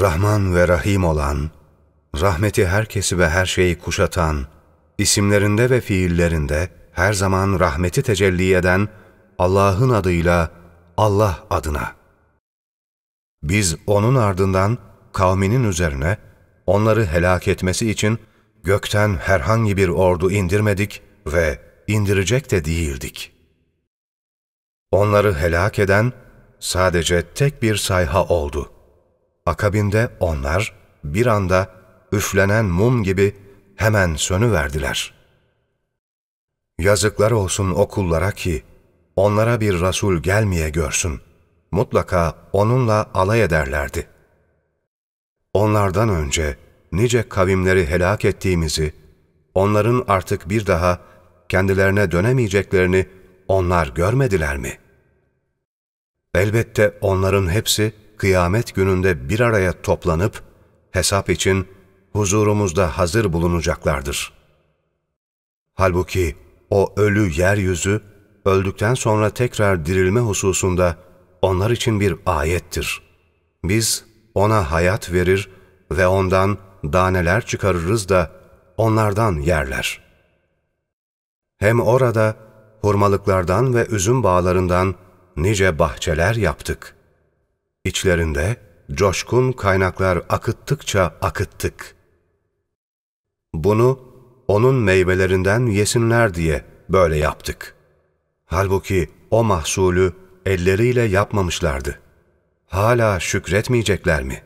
Rahman ve Rahim olan, rahmeti herkesi ve her şeyi kuşatan, isimlerinde ve fiillerinde her zaman rahmeti tecelli eden Allah'ın adıyla Allah adına. Biz onun ardından kavminin üzerine onları helak etmesi için gökten herhangi bir ordu indirmedik ve indirecek de değildik. Onları helak eden sadece tek bir sayha oldu. Akabinde onlar bir anda üflenen mum gibi hemen sönüverdiler. Yazıklar olsun o kullara ki onlara bir Resul gelmeye görsün. Mutlaka onunla alay ederlerdi. Onlardan önce nice kavimleri helak ettiğimizi, onların artık bir daha kendilerine dönemeyeceklerini onlar görmediler mi? Elbette onların hepsi kıyamet gününde bir araya toplanıp hesap için huzurumuzda hazır bulunacaklardır. Halbuki o ölü yeryüzü öldükten sonra tekrar dirilme hususunda onlar için bir ayettir. Biz ona hayat verir ve ondan daneler çıkarırız da onlardan yerler. Hem orada hurmalıklardan ve üzüm bağlarından nice bahçeler yaptık. İçlerinde coşkun kaynaklar akıttıkça akıttık. Bunu onun meyvelerinden yesinler diye böyle yaptık. Halbuki o mahsulü elleriyle yapmamışlardı. Hala şükretmeyecekler mi?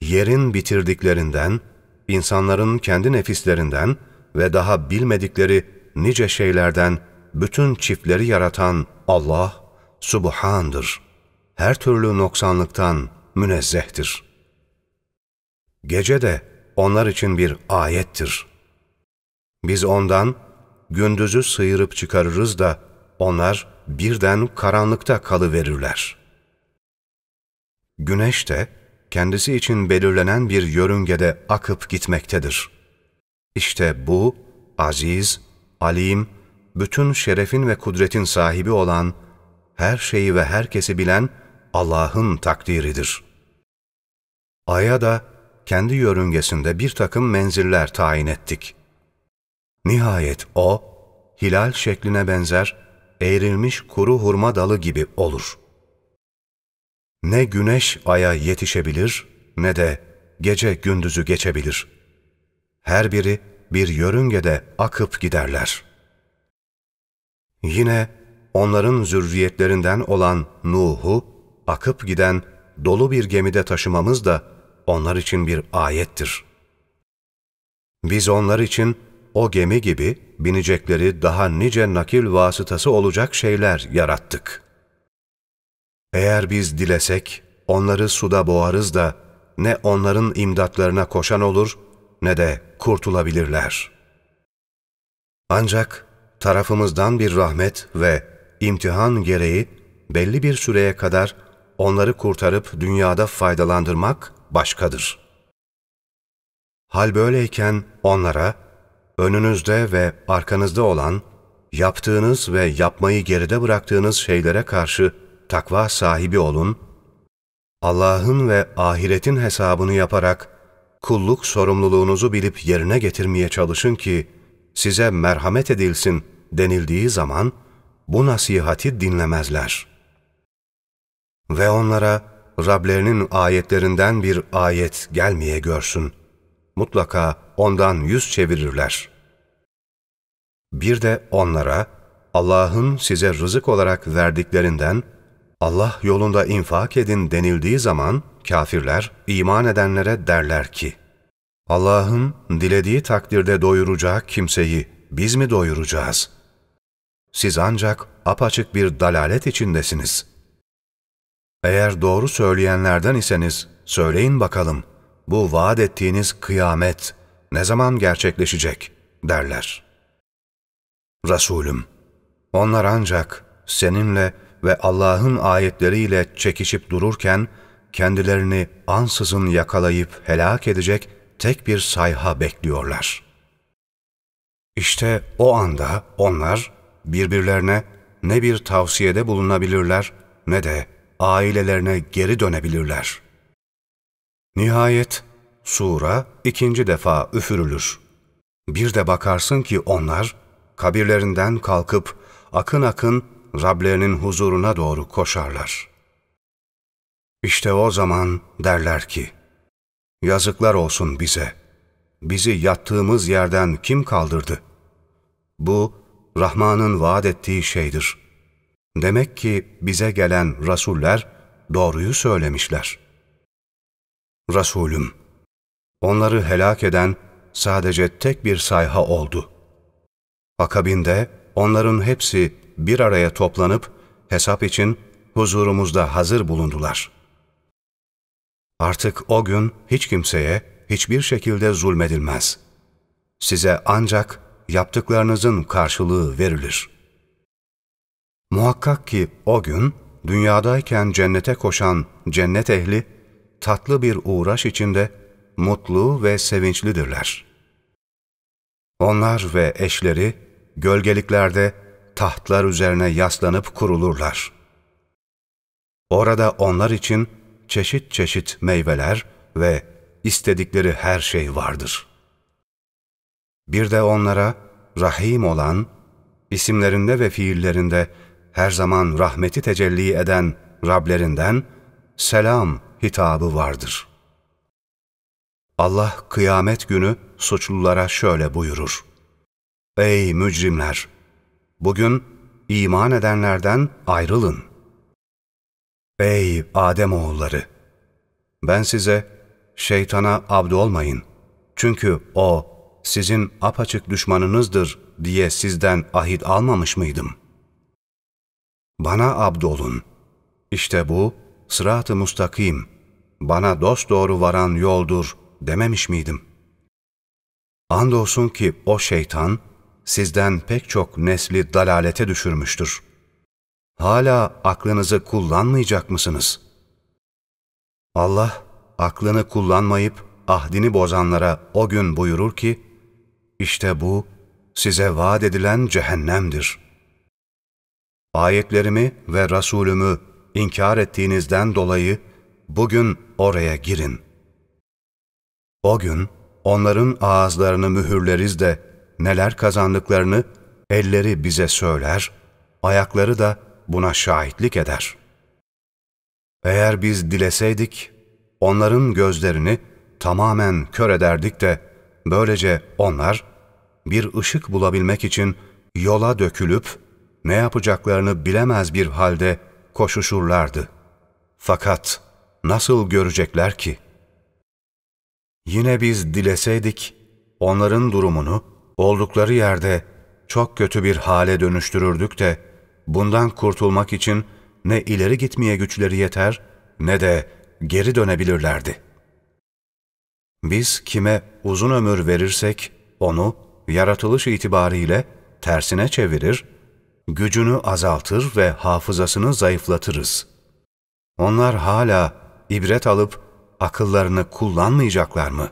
Yerin bitirdiklerinden, insanların kendi nefislerinden ve daha bilmedikleri nice şeylerden bütün çiftleri yaratan Allah, Subhan'dır. Her türlü noksanlıktan münezzehtir. Gece de onlar için bir ayettir. Biz ondan gündüzü sıyırıp çıkarırız da onlar birden karanlıkta kalıverirler. Güneş de kendisi için belirlenen bir yörüngede akıp gitmektedir. İşte bu aziz, alim, bütün şerefin ve kudretin sahibi olan, her şeyi ve herkesi bilen Allah'ın takdiridir. Ay'a da kendi yörüngesinde bir takım menziller tayin ettik. Nihayet o, hilal şekline benzer, eğrilmiş kuru hurma dalı gibi olur. Ne güneş aya yetişebilir, ne de gece gündüzü geçebilir. Her biri bir yörüngede akıp giderler. Yine onların zürriyetlerinden olan Nuh'u akıp giden dolu bir gemide taşımamız da onlar için bir ayettir. Biz onlar için o gemi gibi binecekleri daha nice nakil vasıtası olacak şeyler yarattık. Eğer biz dilesek onları suda boğarız da ne onların imdatlarına koşan olur ne de kurtulabilirler. Ancak tarafımızdan bir rahmet ve imtihan gereği belli bir süreye kadar onları kurtarıp dünyada faydalandırmak başkadır. Hal böyleyken onlara önünüzde ve arkanızda olan yaptığınız ve yapmayı geride bıraktığınız şeylere karşı takva sahibi olun, Allah'ın ve ahiretin hesabını yaparak kulluk sorumluluğunuzu bilip yerine getirmeye çalışın ki size merhamet edilsin denildiği zaman bu nasihati dinlemezler. Ve onlara Rablerinin ayetlerinden bir ayet gelmeye görsün. Mutlaka ondan yüz çevirirler. Bir de onlara Allah'ın size rızık olarak verdiklerinden Allah yolunda infak edin denildiği zaman kafirler iman edenlere derler ki, Allah'ın dilediği takdirde doyuracağı kimseyi biz mi doyuracağız? Siz ancak apaçık bir dalalet içindesiniz. Eğer doğru söyleyenlerden iseniz söyleyin bakalım, bu vaat ettiğiniz kıyamet ne zaman gerçekleşecek derler. Resulüm, onlar ancak seninle ve Allah'ın ayetleriyle çekişip dururken, kendilerini ansızın yakalayıp helak edecek tek bir sayha bekliyorlar. İşte o anda onlar birbirlerine ne bir tavsiyede bulunabilirler ne de ailelerine geri dönebilirler.'' Nihayet sura ikinci defa üfürülür. Bir de bakarsın ki onlar kabirlerinden kalkıp akın akın Rablerinin huzuruna doğru koşarlar. İşte o zaman derler ki, Yazıklar olsun bize. Bizi yattığımız yerden kim kaldırdı? Bu, Rahman'ın vaat ettiği şeydir. Demek ki bize gelen rasuller doğruyu söylemişler. Resulüm, onları helak eden sadece tek bir sayha oldu. Akabinde onların hepsi bir araya toplanıp hesap için huzurumuzda hazır bulundular. Artık o gün hiç kimseye hiçbir şekilde zulmedilmez. Size ancak yaptıklarınızın karşılığı verilir. Muhakkak ki o gün dünyadayken cennete koşan cennet ehli tatlı bir uğraş içinde mutlu ve sevinçlidirler. Onlar ve eşleri gölgeliklerde tahtlar üzerine yaslanıp kurulurlar. Orada onlar için çeşit çeşit meyveler ve istedikleri her şey vardır. Bir de onlara Rahim olan, isimlerinde ve fiillerinde her zaman rahmeti tecelli eden Rablerinden selam hitabı vardır. Allah kıyamet günü suçlulara şöyle buyurur. Ey mücrimler! Bugün iman edenlerden ayrılın. Ey Adem oğulları! Ben size şeytana abd olmayın. Çünkü o sizin apaçık düşmanınızdır diye sizden ahit almamış mıydım? Bana abd olun. İşte bu sırat-ı mustakim, bana dosdoğru varan yoldur dememiş miydim? Andolsun ki o şeytan, sizden pek çok nesli dalalete düşürmüştür. Hala aklınızı kullanmayacak mısınız? Allah, aklını kullanmayıp ahdini bozanlara o gün buyurur ki, işte bu size vaat edilen cehennemdir. Ayetlerimi ve Resulümü inkar ettiğinizden dolayı bugün oraya girin. O gün onların ağızlarını mühürleriz de neler kazandıklarını elleri bize söyler, ayakları da buna şahitlik eder. Eğer biz dileseydik, onların gözlerini tamamen kör ederdik de, böylece onlar bir ışık bulabilmek için yola dökülüp, ne yapacaklarını bilemez bir halde koşuşurlardı. Fakat nasıl görecekler ki? Yine biz dileseydik, onların durumunu oldukları yerde çok kötü bir hale dönüştürürdük de, bundan kurtulmak için ne ileri gitmeye güçleri yeter, ne de geri dönebilirlerdi. Biz kime uzun ömür verirsek, onu yaratılış itibariyle tersine çevirir, gücünü azaltır ve hafızasını zayıflatırız. Onlar hala ibret alıp akıllarını kullanmayacaklar mı?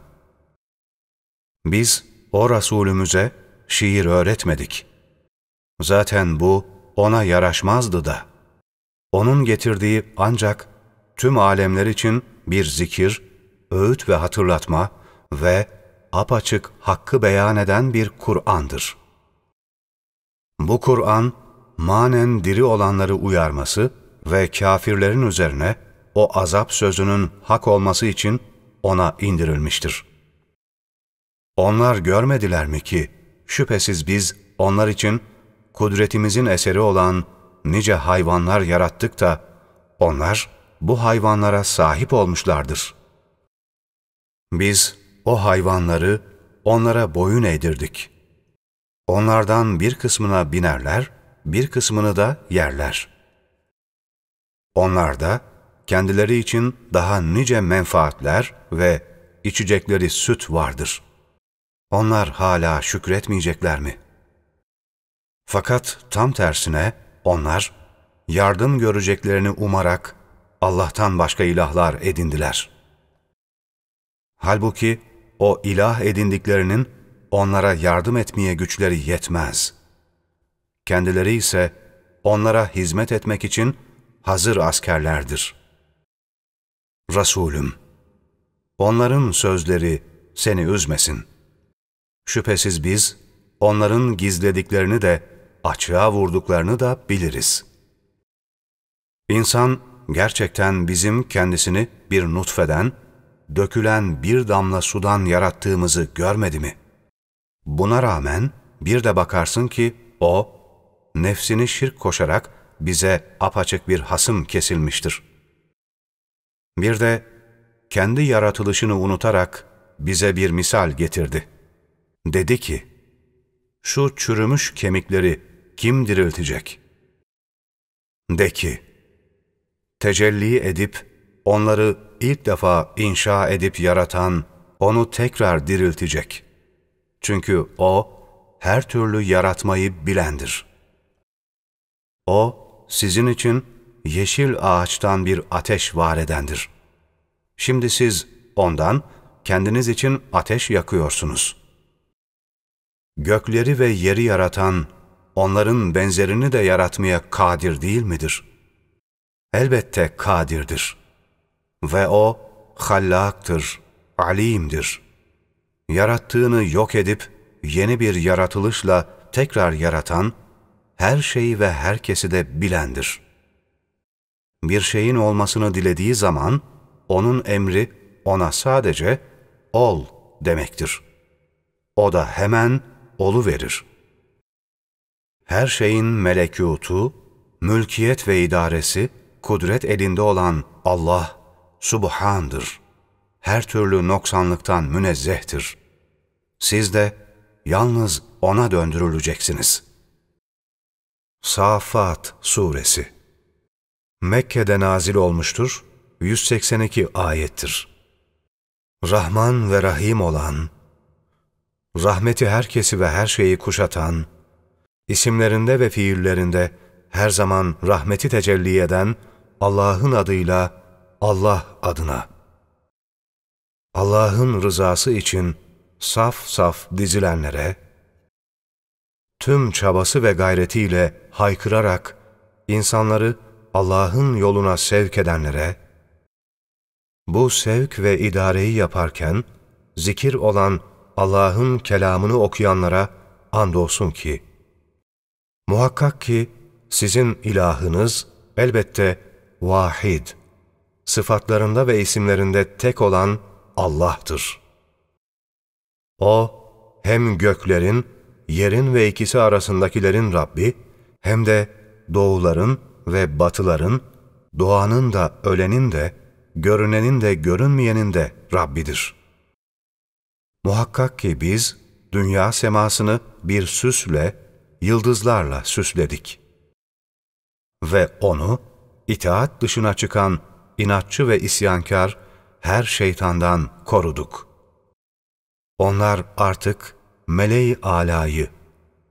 Biz o Resulümüze şiir öğretmedik. Zaten bu ona yaraşmazdı da. Onun getirdiği ancak tüm alemler için bir zikir, öğüt ve hatırlatma ve apaçık hakkı beyan eden bir Kur'an'dır. Bu Kur'an, manen diri olanları uyarması ve kafirlerin üzerine o azap sözünün hak olması için ona indirilmiştir. Onlar görmediler mi ki, şüphesiz biz onlar için kudretimizin eseri olan nice hayvanlar yarattık da, onlar bu hayvanlara sahip olmuşlardır. Biz o hayvanları onlara boyun eğdirdik. Onlardan bir kısmına binerler, bir kısmını da yerler. Onlarda kendileri için daha nice menfaatler ve içecekleri süt vardır. Onlar hala şükretmeyecekler mi? Fakat tam tersine onlar yardım göreceklerini umarak Allah'tan başka ilahlar edindiler. Halbuki o ilah edindiklerinin onlara yardım etmeye güçleri yetmez. Kendileri ise onlara hizmet etmek için hazır askerlerdir. Resulüm, Onların sözleri seni üzmesin. Şüphesiz biz, onların gizlediklerini de, açığa vurduklarını da biliriz. İnsan, gerçekten bizim kendisini bir nutfeden, dökülen bir damla sudan yarattığımızı görmedi mi? Buna rağmen bir de bakarsın ki o, nefsini şirk koşarak bize apaçık bir hasım kesilmiştir. Bir de kendi yaratılışını unutarak bize bir misal getirdi. Dedi ki, şu çürümüş kemikleri kim diriltecek? De ki, tecelli edip onları ilk defa inşa edip yaratan onu tekrar diriltecek. Çünkü o her türlü yaratmayı bilendir. O sizin için yeşil ağaçtan bir ateş var edendir. Şimdi siz ondan kendiniz için ateş yakıyorsunuz. Gökleri ve yeri yaratan, onların benzerini de yaratmaya kadir değil midir? Elbette kadirdir. Ve O, hallaktır, alimdir. Yarattığını yok edip, yeni bir yaratılışla tekrar yaratan, her şeyi ve herkesi de bilendir. Bir şeyin olmasını dilediği zaman, onun emri ona sadece ol demektir. O da hemen olu verir. Her şeyin melekutu, mülkiyet ve idaresi, kudret elinde olan Allah, Subhan'dır. Her türlü noksanlıktan münezzehtir. Siz de yalnız O'na döndürüleceksiniz. Safat Suresi Mekke'de nazil olmuştur, 182 ayettir. Rahman ve Rahim olan, rahmeti herkesi ve her şeyi kuşatan, isimlerinde ve fiillerinde her zaman rahmeti tecelli eden Allah'ın adıyla Allah adına. Allah'ın rızası için saf saf dizilenlere, tüm çabası ve gayretiyle haykırarak insanları Allah'ın yoluna sevk edenlere, bu sevk ve idareyi yaparken zikir olan Allah'ın kelamını okuyanlara andolsun ki, muhakkak ki sizin ilahınız elbette vahid, sıfatlarında ve isimlerinde tek olan Allah'tır. O, hem göklerin, yerin ve ikisi arasındakilerin Rabbi, hem de doğuların ve batıların, doğanın da ölenin de, görünenin de görünmeyenin de Rabbidir. Muhakkak ki biz dünya semasını bir süsle, yıldızlarla süsledik. Ve onu itaat dışına çıkan inatçı ve isyankar her şeytandan koruduk. Onlar artık meleği alayı,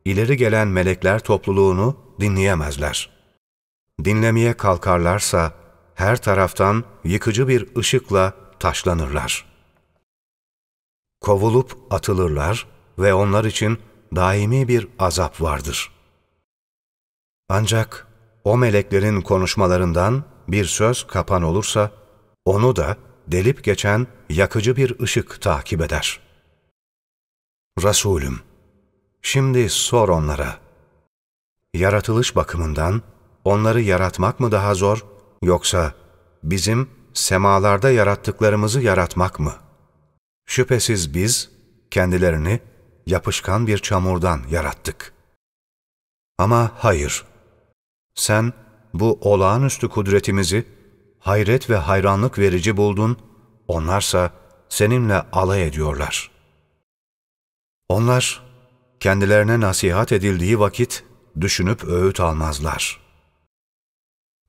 ileri gelen melekler topluluğunu dinleyemezler. Dinlemeye kalkarlarsa her taraftan yıkıcı bir ışıkla taşlanırlar. Kovulup atılırlar ve onlar için daimi bir azap vardır. Ancak o meleklerin konuşmalarından bir söz kapan olursa, onu da delip geçen yakıcı bir ışık takip eder. Resulüm, şimdi sor onlara, yaratılış bakımından onları yaratmak mı daha zor, yoksa bizim semalarda yarattıklarımızı yaratmak mı? Şüphesiz biz kendilerini yapışkan bir çamurdan yarattık. Ama hayır, sen bu olağanüstü kudretimizi hayret ve hayranlık verici buldun, onlarsa seninle alay ediyorlar. Onlar kendilerine nasihat edildiği vakit düşünüp öğüt almazlar.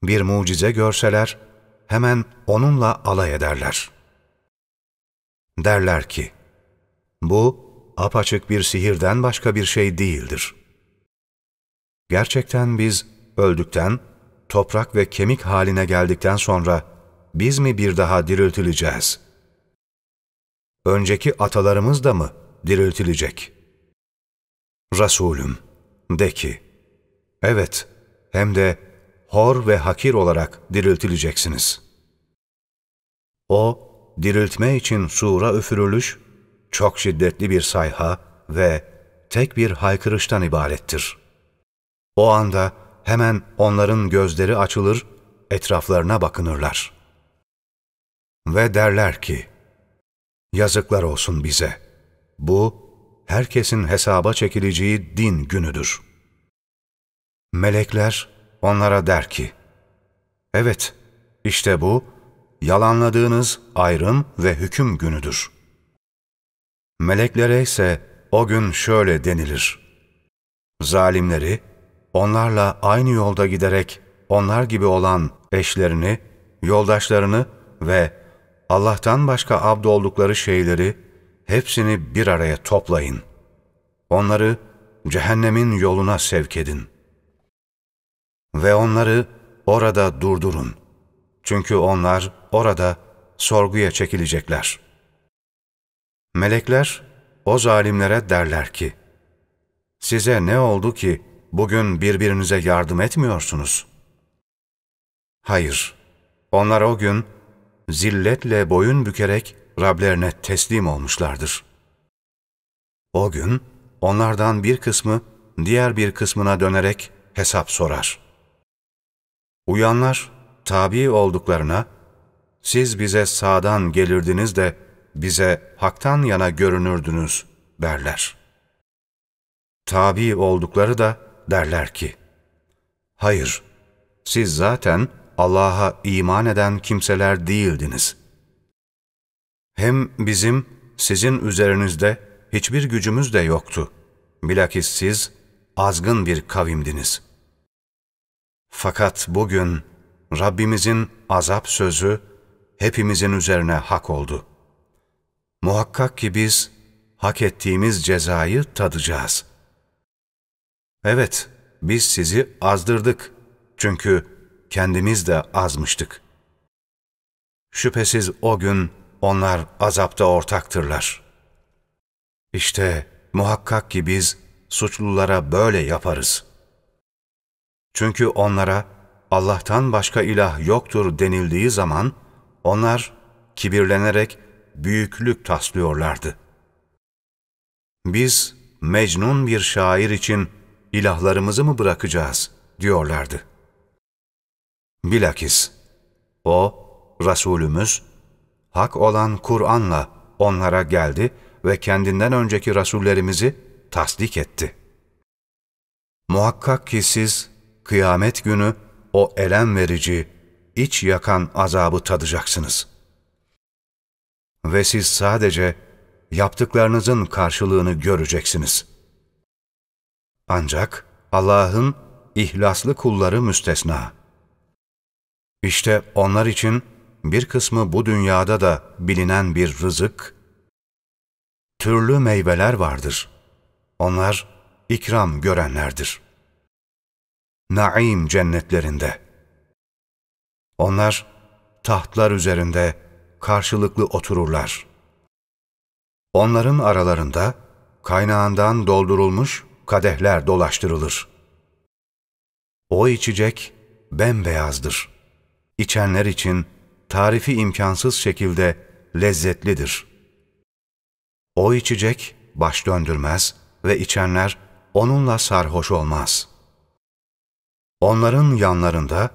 Bir mucize görseler hemen onunla alay ederler. Derler ki, bu apaçık bir sihirden başka bir şey değildir. Gerçekten biz öldükten, toprak ve kemik haline geldikten sonra biz mi bir daha diriltileceğiz? Önceki atalarımız da mı diriltilecek? Resulüm, de ki, evet, hem de hor ve hakir olarak diriltileceksiniz. O, diriltme için sura üfürülüş, çok şiddetli bir sayha ve tek bir haykırıştan ibarettir. O anda hemen onların gözleri açılır, etraflarına bakınırlar. Ve derler ki, Yazıklar olsun bize. Bu, herkesin hesaba çekileceği din günüdür. Melekler onlara der ki, Evet, işte bu, yalanladığınız ayrım ve hüküm günüdür. Meleklere ise o gün şöyle denilir. Zalimleri, onlarla aynı yolda giderek onlar gibi olan eşlerini, yoldaşlarını ve Allah'tan başka abd oldukları şeyleri hepsini bir araya toplayın. Onları cehennemin yoluna sevk edin. Ve onları orada durdurun. Çünkü onlar orada sorguya çekilecekler. Melekler o zalimlere derler ki, Size ne oldu ki bugün birbirinize yardım etmiyorsunuz? Hayır, onlar o gün zilletle boyun bükerek Rablerine teslim olmuşlardır. O gün onlardan bir kısmı diğer bir kısmına dönerek hesap sorar. Uyanlar tabi olduklarına, siz bize sağdan gelirdiniz de bize haktan yana görünürdünüz derler. Tabi oldukları da derler ki, hayır, siz zaten Allah'a iman eden kimseler değildiniz. Hem bizim sizin üzerinizde hiçbir gücümüz de yoktu. Bilakis siz azgın bir kavimdiniz. Fakat bugün Rabbimizin azap sözü hepimizin üzerine hak oldu. Muhakkak ki biz hak ettiğimiz cezayı tadacağız. Evet, biz sizi azdırdık. Çünkü kendimiz de azmıştık. Şüphesiz o gün onlar azapta ortaktırlar. İşte muhakkak ki biz suçlulara böyle yaparız. Çünkü onlara Allah'tan başka ilah yoktur denildiği zaman onlar kibirlenerek büyüklük taslıyorlardı. Biz mecnun bir şair için ilahlarımızı mı bırakacağız diyorlardı. Bilakis o, Resulümüz, hak olan Kur'an'la onlara geldi ve kendinden önceki Rasullerimizi tasdik etti. Muhakkak ki siz kıyamet günü o elem verici, iç yakan azabı tadacaksınız. Ve siz sadece yaptıklarınızın karşılığını göreceksiniz. Ancak Allah'ın ihlaslı kulları müstesna. İşte onlar için bir kısmı bu dünyada da bilinen bir rızık, türlü meyveler vardır. Onlar ikram görenlerdir. Naim cennetlerinde. Onlar tahtlar üzerinde karşılıklı otururlar. Onların aralarında kaynağından doldurulmuş kadehler dolaştırılır. O içecek bembeyazdır.'' içenler için tarifi imkansız şekilde lezzetlidir. O içecek baş döndürmez ve içenler onunla sarhoş olmaz. Onların yanlarında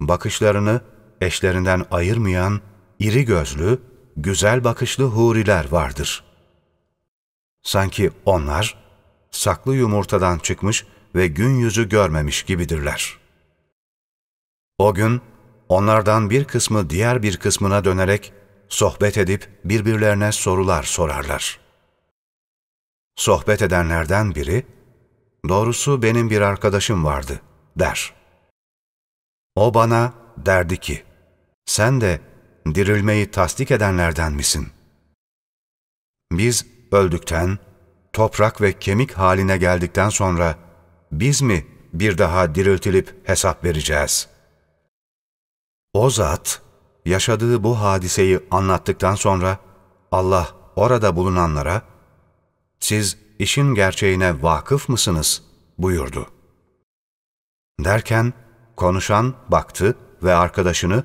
bakışlarını eşlerinden ayırmayan iri gözlü, güzel bakışlı huriler vardır. Sanki onlar saklı yumurtadan çıkmış ve gün yüzü görmemiş gibidirler. O gün Onlardan bir kısmı diğer bir kısmına dönerek sohbet edip birbirlerine sorular sorarlar. Sohbet edenlerden biri, doğrusu benim bir arkadaşım vardı, der. O bana derdi ki, sen de dirilmeyi tasdik edenlerden misin? Biz öldükten, toprak ve kemik haline geldikten sonra biz mi bir daha diriltilip hesap vereceğiz?'' O zat, yaşadığı bu hadiseyi anlattıktan sonra Allah orada bulunanlara, siz işin gerçeğine vakıf mısınız buyurdu. Derken konuşan baktı ve arkadaşını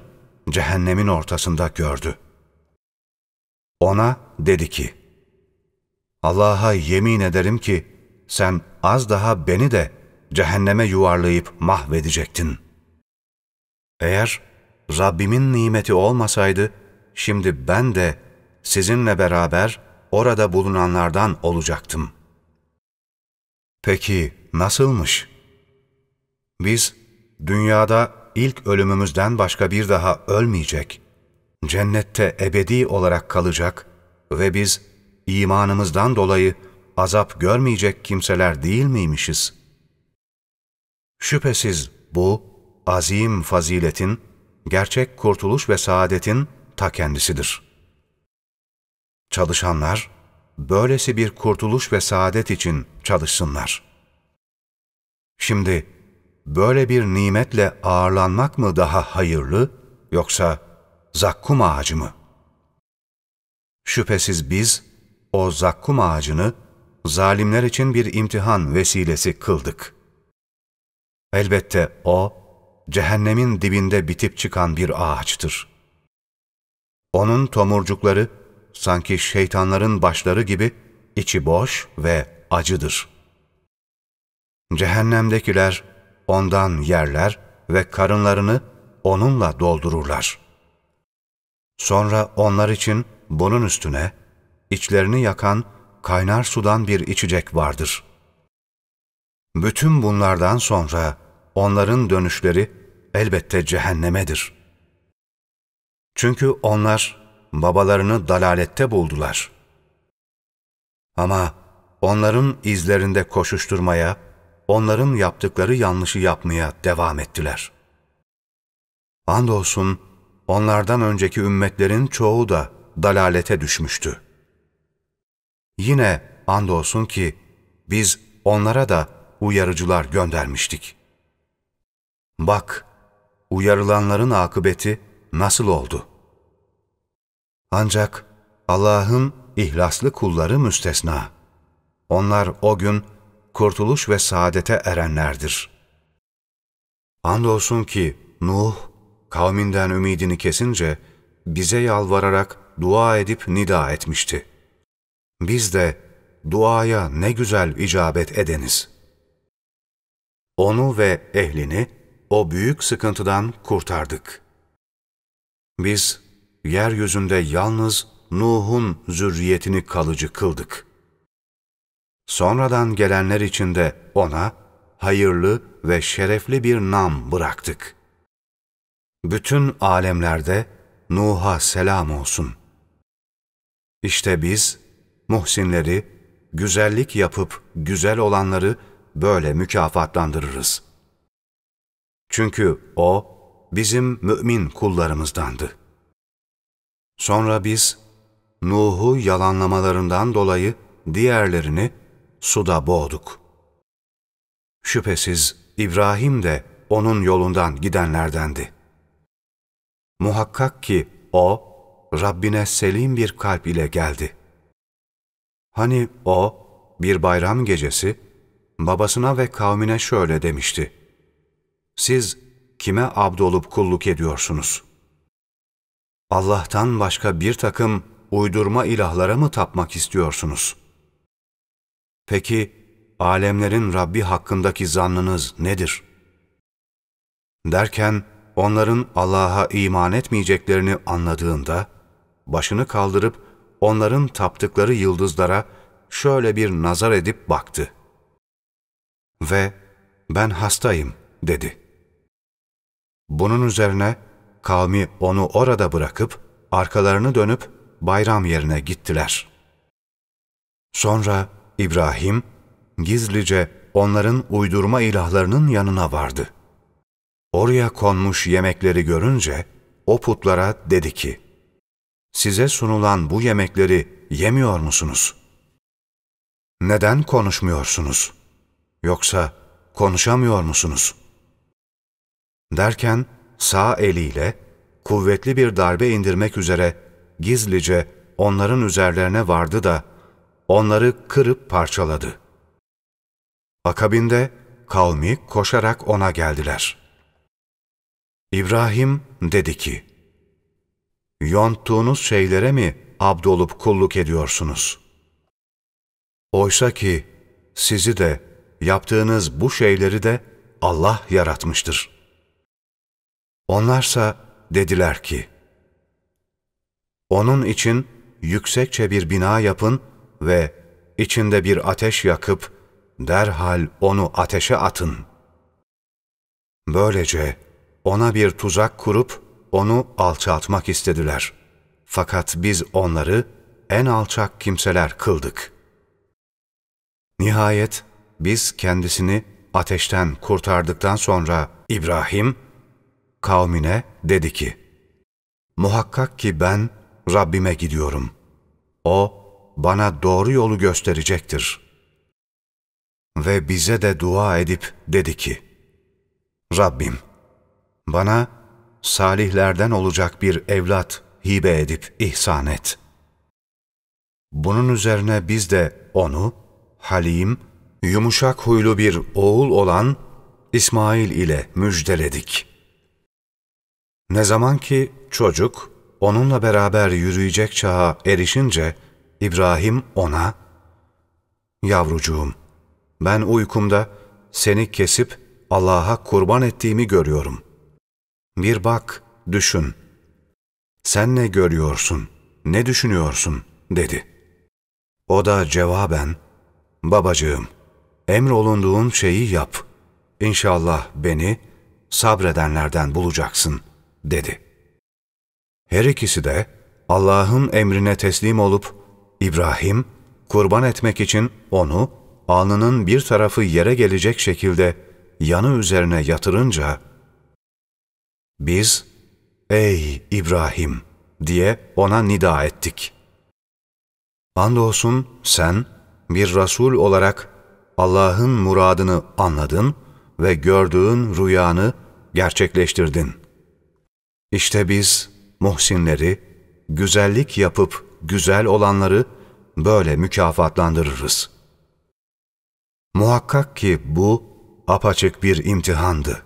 cehennemin ortasında gördü. Ona dedi ki, Allah'a yemin ederim ki sen az daha beni de cehenneme yuvarlayıp mahvedecektin. Eğer Rabbimin nimeti olmasaydı, şimdi ben de sizinle beraber orada bulunanlardan olacaktım. Peki nasılmış? Biz dünyada ilk ölümümüzden başka bir daha ölmeyecek, cennette ebedi olarak kalacak ve biz imanımızdan dolayı azap görmeyecek kimseler değil miymişiz? Şüphesiz bu, azim faziletin, gerçek kurtuluş ve saadetin ta kendisidir. Çalışanlar, böylesi bir kurtuluş ve saadet için çalışsınlar. Şimdi, böyle bir nimetle ağırlanmak mı daha hayırlı, yoksa zakkum ağacı mı? Şüphesiz biz, o zakkum ağacını, zalimler için bir imtihan vesilesi kıldık. Elbette o, cehennemin dibinde bitip çıkan bir ağaçtır. Onun tomurcukları, sanki şeytanların başları gibi içi boş ve acıdır. Cehennemdekiler ondan yerler ve karınlarını onunla doldururlar. Sonra onlar için bunun üstüne içlerini yakan kaynar sudan bir içecek vardır. Bütün bunlardan sonra onların dönüşleri elbette cehennemedir. Çünkü onlar babalarını dalalette buldular. Ama onların izlerinde koşuşturmaya, onların yaptıkları yanlışı yapmaya devam ettiler. Andolsun onlardan önceki ümmetlerin çoğu da dalalete düşmüştü. Yine andolsun ki biz onlara da uyarıcılar göndermiştik. Bak, uyarılanların akıbeti nasıl oldu? Ancak Allah'ın ihlaslı kulları müstesna. Onlar o gün kurtuluş ve saadete erenlerdir. Andolsun ki Nuh, kavminden ümidini kesince bize yalvararak dua edip nida etmişti. Biz de duaya ne güzel icabet edeniz. Onu ve ehlini o büyük sıkıntıdan kurtardık. Biz yeryüzünde yalnız Nuh'un zürriyetini kalıcı kıldık. Sonradan gelenler için de ona hayırlı ve şerefli bir nam bıraktık. Bütün alemlerde Nuh'a selam olsun. İşte biz, muhsinleri, güzellik yapıp güzel olanları böyle mükafatlandırırız. Çünkü o, bizim mümin kullarımızdandı. Sonra biz, Nuh'u yalanlamalarından dolayı diğerlerini suda boğduk. Şüphesiz İbrahim de onun yolundan gidenlerdendi. Muhakkak ki o, Rabbine selim bir kalp ile geldi. Hani o, bir bayram gecesi, babasına ve kavmine şöyle demişti. Siz kime abdolup kulluk ediyorsunuz? Allah'tan başka bir takım uydurma ilahlara mı tapmak istiyorsunuz? Peki, alemlerin Rabbi hakkındaki zannınız nedir? Derken, onların Allah'a iman etmeyeceklerini anladığında, başını kaldırıp onların taptıkları yıldızlara şöyle bir nazar edip baktı. Ve ben hastayım dedi. Bunun üzerine kavmi onu orada bırakıp arkalarını dönüp bayram yerine gittiler. Sonra İbrahim gizlice onların uydurma ilahlarının yanına vardı. Oraya konmuş yemekleri görünce o putlara dedi ki, Size sunulan bu yemekleri yemiyor musunuz? Neden konuşmuyorsunuz? Yoksa konuşamıyor musunuz? Derken sağ eliyle kuvvetli bir darbe indirmek üzere gizlice onların üzerlerine vardı da onları kırıp parçaladı. Akabinde kavmi koşarak ona geldiler. İbrahim dedi ki, Yonttuğunuz şeylere mi abdolup kulluk ediyorsunuz. Oysa ki sizi de yaptığınız bu şeyleri de Allah yaratmıştır. Onlarsa dediler ki, onun için yüksekçe bir bina yapın ve içinde bir ateş yakıp derhal onu ateşe atın. Böylece ona bir tuzak kurup onu alçaltmak istediler. Fakat biz onları en alçak kimseler kıldık. Nihayet biz kendisini ateşten kurtardıktan sonra İbrahim kavmine dedi ki, Muhakkak ki ben Rabbime gidiyorum. O bana doğru yolu gösterecektir. Ve bize de dua edip dedi ki, Rabbim, bana salihlerden olacak bir evlat hibe edip ihsan et. Bunun üzerine biz de onu, halim, yumuşak huylu bir oğul olan İsmail ile müjdeledik. Ne zaman ki çocuk onunla beraber yürüyecek çağa erişince İbrahim ona, Yavrucuğum, ben uykumda seni kesip Allah'a kurban ettiğimi görüyorum. Bir bak, düşün. Sen ne görüyorsun, ne düşünüyorsun, dedi. O da cevaben, Babacığım, emrolunduğun şeyi yap. İnşallah beni sabredenlerden bulacaksın, dedi. Her ikisi de Allah'ın emrine teslim olup, İbrahim, kurban etmek için onu, alnının bir tarafı yere gelecek şekilde yanı üzerine yatırınca, biz, ''Ey İbrahim!'' diye ona nida ettik. Andolsun sen, bir Resul olarak Allah'ın muradını anladın ve gördüğün rüyanı gerçekleştirdin. İşte biz muhsinleri, güzellik yapıp güzel olanları böyle mükafatlandırırız. Muhakkak ki bu apaçık bir imtihandı.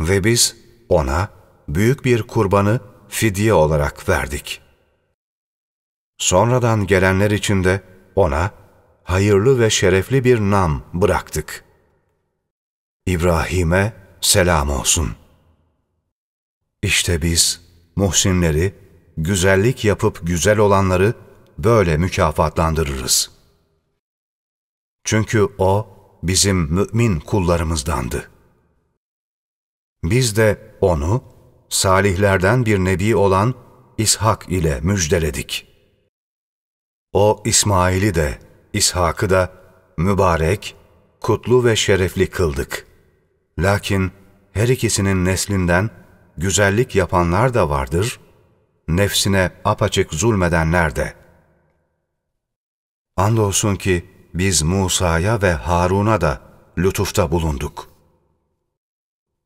Ve biz ona büyük bir kurbanı fidye olarak verdik. Sonradan gelenler için de ona hayırlı ve şerefli bir nam bıraktık. İbrahim'e selam olsun. İşte biz muhsinleri, güzellik yapıp güzel olanları böyle mükafatlandırırız. Çünkü o bizim mümin kullarımızdandı. Biz de onu salihlerden bir nebi olan İshak ile müjdeledik. O İsmail'i de İshak'ı da mübarek, kutlu ve şerefli kıldık. Lakin her ikisinin neslinden güzellik yapanlar da vardır, nefsine apaçık zulmedenler de. Andolsun ki biz Musa'ya ve Harun'a da lütufta bulunduk.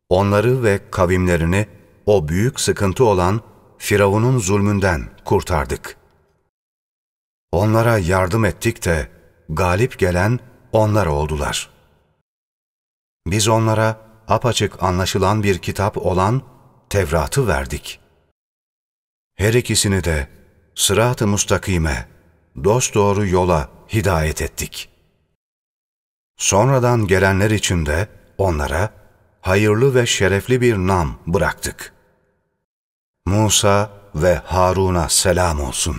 Onları ve kavimlerini o büyük sıkıntı olan Firavun'un zulmünden kurtardık. Onlara yardım ettik de galip gelen onlar oldular. Biz onlara apaçık anlaşılan bir kitap olan Tevrat'ı verdik. Her ikisini de sırat-ı mustakime, dosdoğru yola hidayet ettik. Sonradan gelenler için de onlara hayırlı ve şerefli bir nam bıraktık. Musa ve Harun'a selam olsun.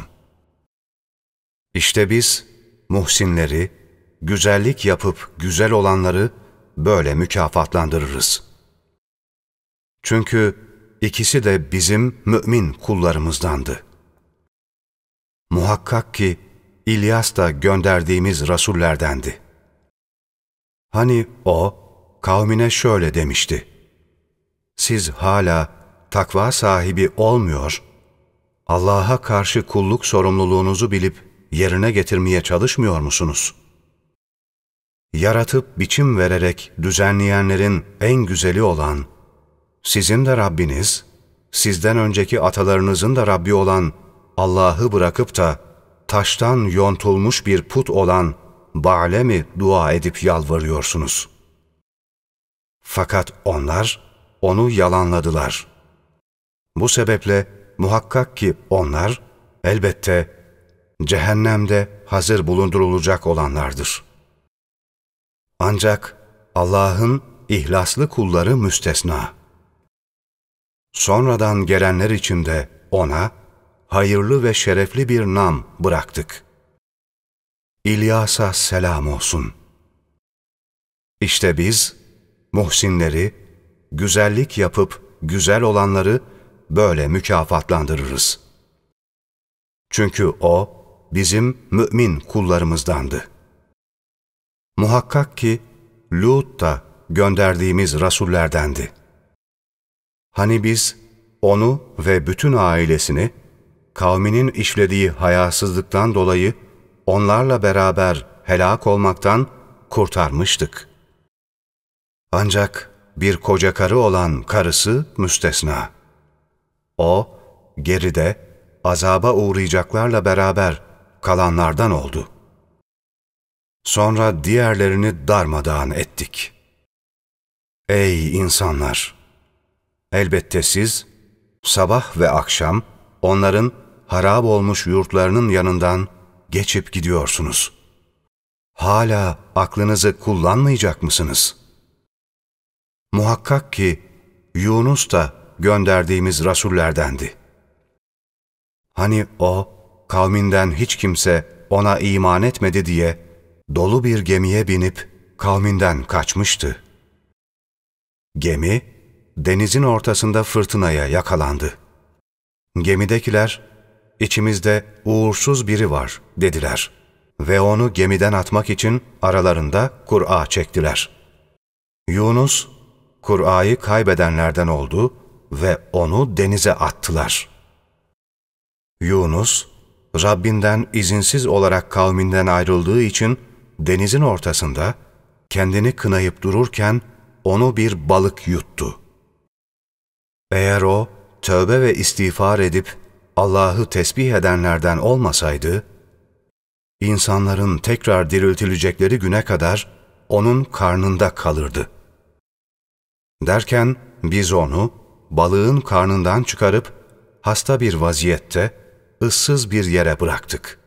İşte biz muhsinleri, güzellik yapıp güzel olanları böyle mükafatlandırırız. Çünkü ikisi de bizim mümin kullarımızdandı. Muhakkak ki İlyas da gönderdiğimiz rasullerdendi. Hani o, kavmine şöyle demişti. Siz hala takva sahibi olmuyor, Allah'a karşı kulluk sorumluluğunuzu bilip yerine getirmeye çalışmıyor musunuz? Yaratıp biçim vererek düzenleyenlerin en güzeli olan, sizin de Rabbiniz, sizden önceki atalarınızın da Rabbi olan Allah'ı bırakıp da taştan yontulmuş bir put olan Ba'le mi dua edip yalvarıyorsunuz? Fakat onlar onu yalanladılar. Bu sebeple muhakkak ki onlar elbette cehennemde hazır bulundurulacak olanlardır. Ancak Allah'ın ihlaslı kulları müstesna. Sonradan gelenler için de ona hayırlı ve şerefli bir nam bıraktık. İlyas'a selam olsun. İşte biz, muhsinleri, güzellik yapıp güzel olanları böyle mükafatlandırırız. Çünkü o, bizim mümin kullarımızdandı. Muhakkak ki Lut da gönderdiğimiz rasullerdendi. Hani biz onu ve bütün ailesini kavminin işlediği hayasızlıktan dolayı onlarla beraber helak olmaktan kurtarmıştık. Ancak bir koca karı olan karısı müstesna. O, geride azaba uğrayacaklarla beraber kalanlardan oldu. Sonra diğerlerini darmadağın ettik. Ey insanlar! Elbette siz sabah ve akşam onların harap olmuş yurtlarının yanından geçip gidiyorsunuz. Hala aklınızı kullanmayacak mısınız? Muhakkak ki Yunus da gönderdiğimiz rasullerdendi. Hani o kavminden hiç kimse ona iman etmedi diye dolu bir gemiye binip kavminden kaçmıştı. Gemi, denizin ortasında fırtınaya yakalandı. Gemidekiler, içimizde uğursuz biri var dediler ve onu gemiden atmak için aralarında Kur'a çektiler. Yunus, Kur'a'yı kaybedenlerden oldu ve onu denize attılar. Yunus, Rabbinden izinsiz olarak kavminden ayrıldığı için denizin ortasında kendini kınayıp dururken onu bir balık yuttu. Eğer o tövbe ve istiğfar edip Allah'ı tesbih edenlerden olmasaydı, insanların tekrar diriltilecekleri güne kadar onun karnında kalırdı. Derken biz onu balığın karnından çıkarıp hasta bir vaziyette ıssız bir yere bıraktık.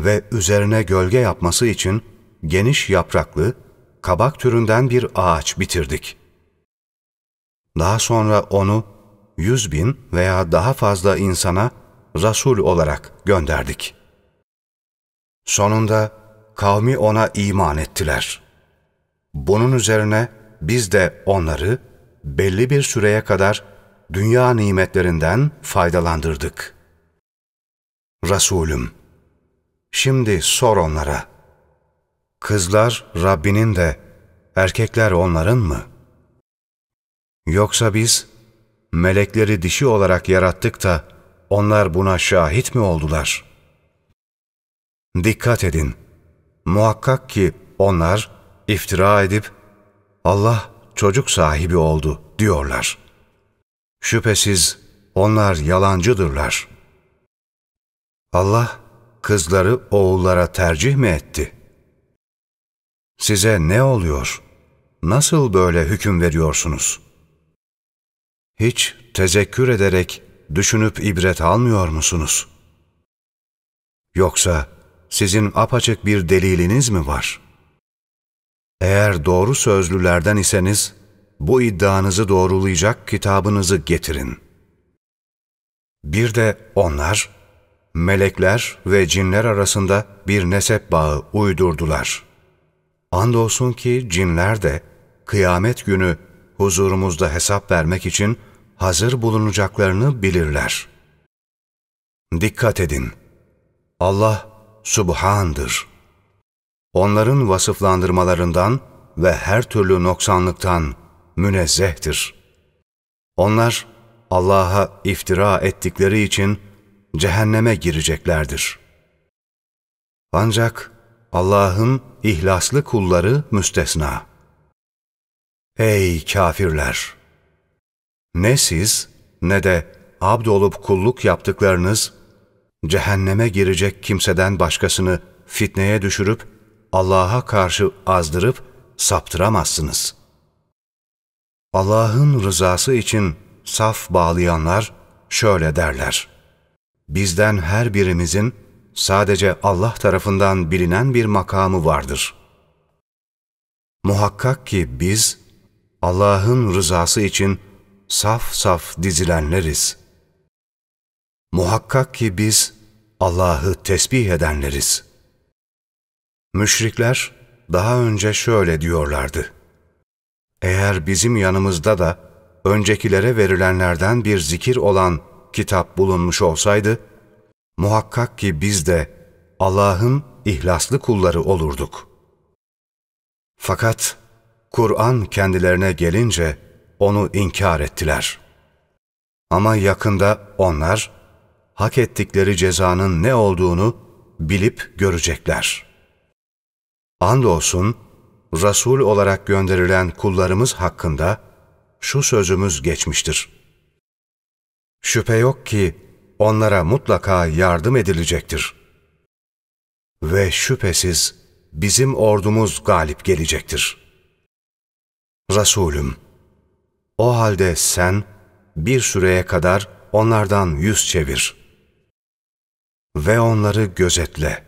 Ve üzerine gölge yapması için geniş yapraklı, kabak türünden bir ağaç bitirdik. Daha sonra onu yüz bin veya daha fazla insana Rasul olarak gönderdik. Sonunda kavmi ona iman ettiler. Bunun üzerine biz de onları belli bir süreye kadar dünya nimetlerinden faydalandırdık.'' Resulüm, şimdi sor onlara. Kızlar Rabbinin de, erkekler onların mı? Yoksa biz, melekleri dişi olarak yarattık da, onlar buna şahit mi oldular? Dikkat edin, muhakkak ki onlar iftira edip, Allah çocuk sahibi oldu diyorlar. Şüphesiz onlar yalancıdırlar.'' Allah kızları oğullara tercih mi etti? Size ne oluyor? Nasıl böyle hüküm veriyorsunuz? Hiç tezekkür ederek düşünüp ibret almıyor musunuz? Yoksa sizin apaçık bir deliliniz mi var? Eğer doğru sözlülerden iseniz, bu iddianızı doğrulayacak kitabınızı getirin. Bir de onlar, melekler ve cinler arasında bir nesep bağı uydurdular. Andolsun ki cinler de kıyamet günü huzurumuzda hesap vermek için hazır bulunacaklarını bilirler. Dikkat edin! Allah Subhan'dır. Onların vasıflandırmalarından ve her türlü noksanlıktan münezzehtir. Onlar Allah'a iftira ettikleri için cehenneme gireceklerdir. Ancak Allah'ın ihlaslı kulları müstesna. Ey kafirler! Ne siz ne de abd olup kulluk yaptıklarınız cehenneme girecek kimseden başkasını fitneye düşürüp Allah'a karşı azdırıp saptıramazsınız. Allah'ın rızası için saf bağlayanlar şöyle derler. bizden her birimizin sadece Allah tarafından bilinen bir makamı vardır. Muhakkak ki biz Allah'ın rızası için saf saf dizilenleriz. Muhakkak ki biz Allah'ı tesbih edenleriz. Müşrikler daha önce şöyle diyorlardı. Eğer bizim yanımızda da öncekilere verilenlerden bir zikir olan kitap bulunmuş olsaydı, muhakkak ki biz de Allah'ın ihlaslı kulları olurduk. Fakat Kur'an kendilerine gelince onu inkar ettiler. Ama yakında onlar hak ettikleri cezanın ne olduğunu bilip görecekler. Andolsun Resul olarak gönderilen kullarımız hakkında şu sözümüz geçmiştir. Şüphe yok ki onlara mutlaka yardım edilecektir. Ve şüphesiz bizim ordumuz galip gelecektir. Resulüm, o halde sen bir süreye kadar onlardan yüz çevir. Ve onları gözetle.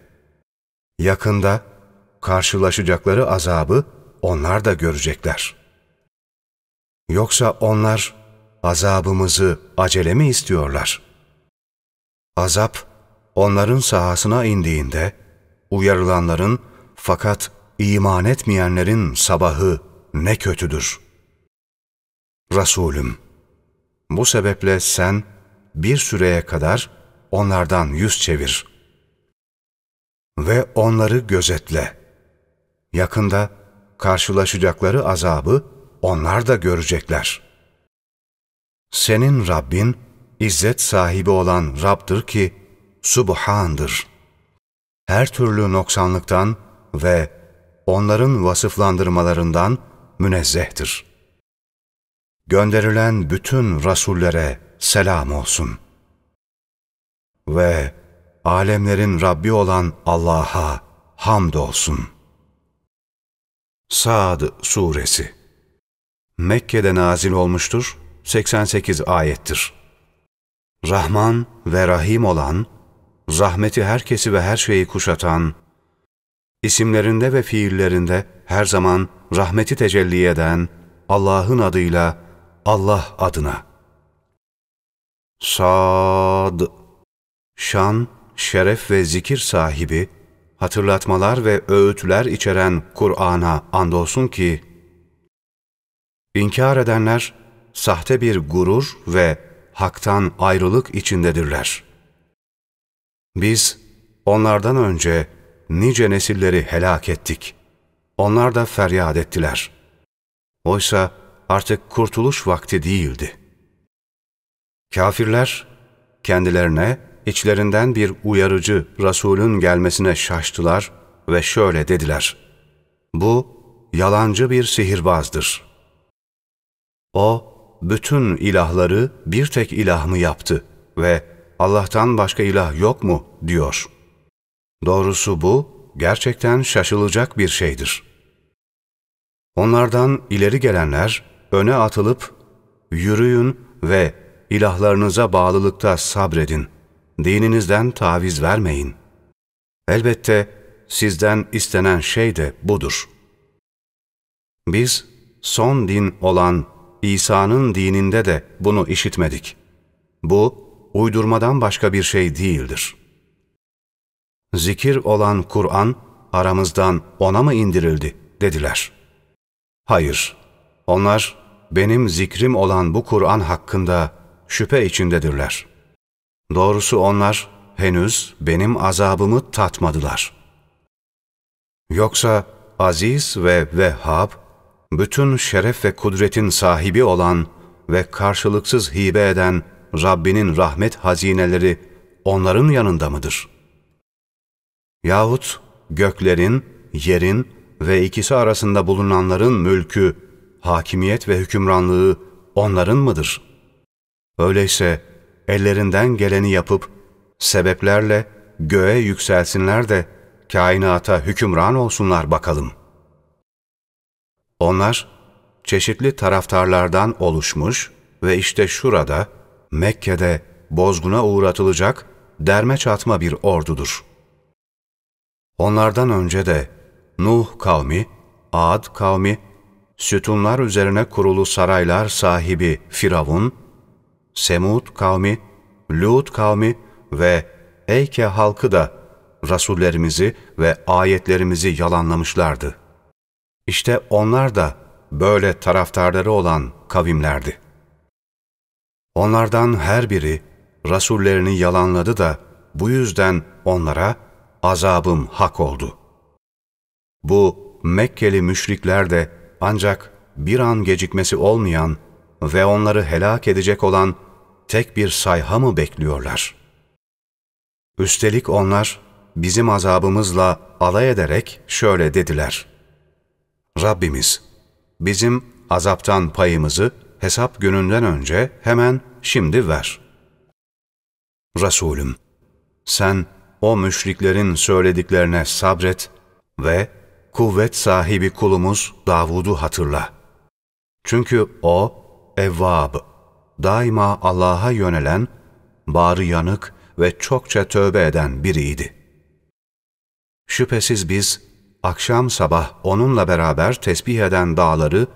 Yakında karşılaşacakları azabı onlar da görecekler. Yoksa onlar azabımızı acele mi istiyorlar? Azap onların sahasına indiğinde uyarılanların fakat iman etmeyenlerin sabahı ne kötüdür. Resulüm, bu sebeple sen bir süreye kadar onlardan yüz çevir. Ve onları gözetle. Yakında karşılaşacakları azabı onlar da görecekler. Senin Rabbin, izzet sahibi olan Rab'dır ki, Subhan'dır. Her türlü noksanlıktan ve onların vasıflandırmalarından münezzehtir. Gönderilen bütün rasullere selam olsun. Ve alemlerin Rabbi olan Allah'a hamd olsun. Sa'd Suresi Mekke'de nazil olmuştur, 88 ayettir. Rahman ve Rahim olan, rahmeti herkesi ve her şeyi kuşatan, isimlerinde ve fiillerinde her zaman rahmeti tecelli eden Allah'ın adıyla Allah adına. Sad, şan, şeref ve zikir sahibi, hatırlatmalar ve öğütler içeren Kur'an'a andolsun ki, inkar edenler sahte bir gurur ve haktan ayrılık içindedirler. Biz onlardan önce nice nesilleri helak ettik. Onlar da feryat ettiler. Oysa artık kurtuluş vakti değildi. Kafirler kendilerine içlerinden bir uyarıcı Resulün gelmesine şaştılar ve şöyle dediler. Bu yalancı bir sihirbazdır. O bütün ilahları bir tek ilah mı yaptı ve Allah'tan başka ilah yok mu diyor. Doğrusu bu gerçekten şaşılacak bir şeydir. Onlardan ileri gelenler öne atılıp yürüyün ve ilahlarınıza bağlılıkta sabredin. Dininizden taviz vermeyin. Elbette sizden istenen şey de budur. Biz son din olan İsa'nın dininde de bunu işitmedik. Bu, uydurmadan başka bir şey değildir. Zikir olan Kur'an, aramızdan ona mı indirildi, dediler. Hayır, onlar benim zikrim olan bu Kur'an hakkında şüphe içindedirler. Doğrusu onlar henüz benim azabımı tatmadılar. Yoksa aziz ve vehhab, bütün şeref ve kudretin sahibi olan ve karşılıksız hibe eden Rabbinin rahmet hazineleri onların yanında mıdır? Yahut göklerin, yerin ve ikisi arasında bulunanların mülkü, hakimiyet ve hükümranlığı onların mıdır? Öyleyse ellerinden geleni yapıp sebeplerle göğe yükselsinler de kainata hükümran olsunlar bakalım.'' Onlar çeşitli taraftarlardan oluşmuş ve işte şurada Mekke'de bozguna uğratılacak derme çatma bir ordudur. Onlardan önce de Nuh kavmi, Ad kavmi, sütunlar üzerine kurulu saraylar sahibi Firavun, Semud kavmi, Lut kavmi ve Eyke halkı da rasullerimizi ve ayetlerimizi yalanlamışlardı. İşte onlar da böyle taraftarları olan kavimlerdi. Onlardan her biri rasullerini yalanladı da bu yüzden onlara azabım hak oldu. Bu Mekkeli müşrikler de ancak bir an gecikmesi olmayan ve onları helak edecek olan tek bir sayha mı bekliyorlar? Üstelik onlar bizim azabımızla alay ederek şöyle dediler. Rabbimiz, bizim azaptan payımızı hesap gününden önce hemen şimdi ver. Resulüm, sen o müşriklerin söylediklerine sabret ve kuvvet sahibi kulumuz Davud'u hatırla. Çünkü o, evvab, daima Allah'a yönelen, bağrı yanık ve çokça tövbe eden biriydi. Şüphesiz biz, akşam sabah onunla beraber tesbih eden dağları,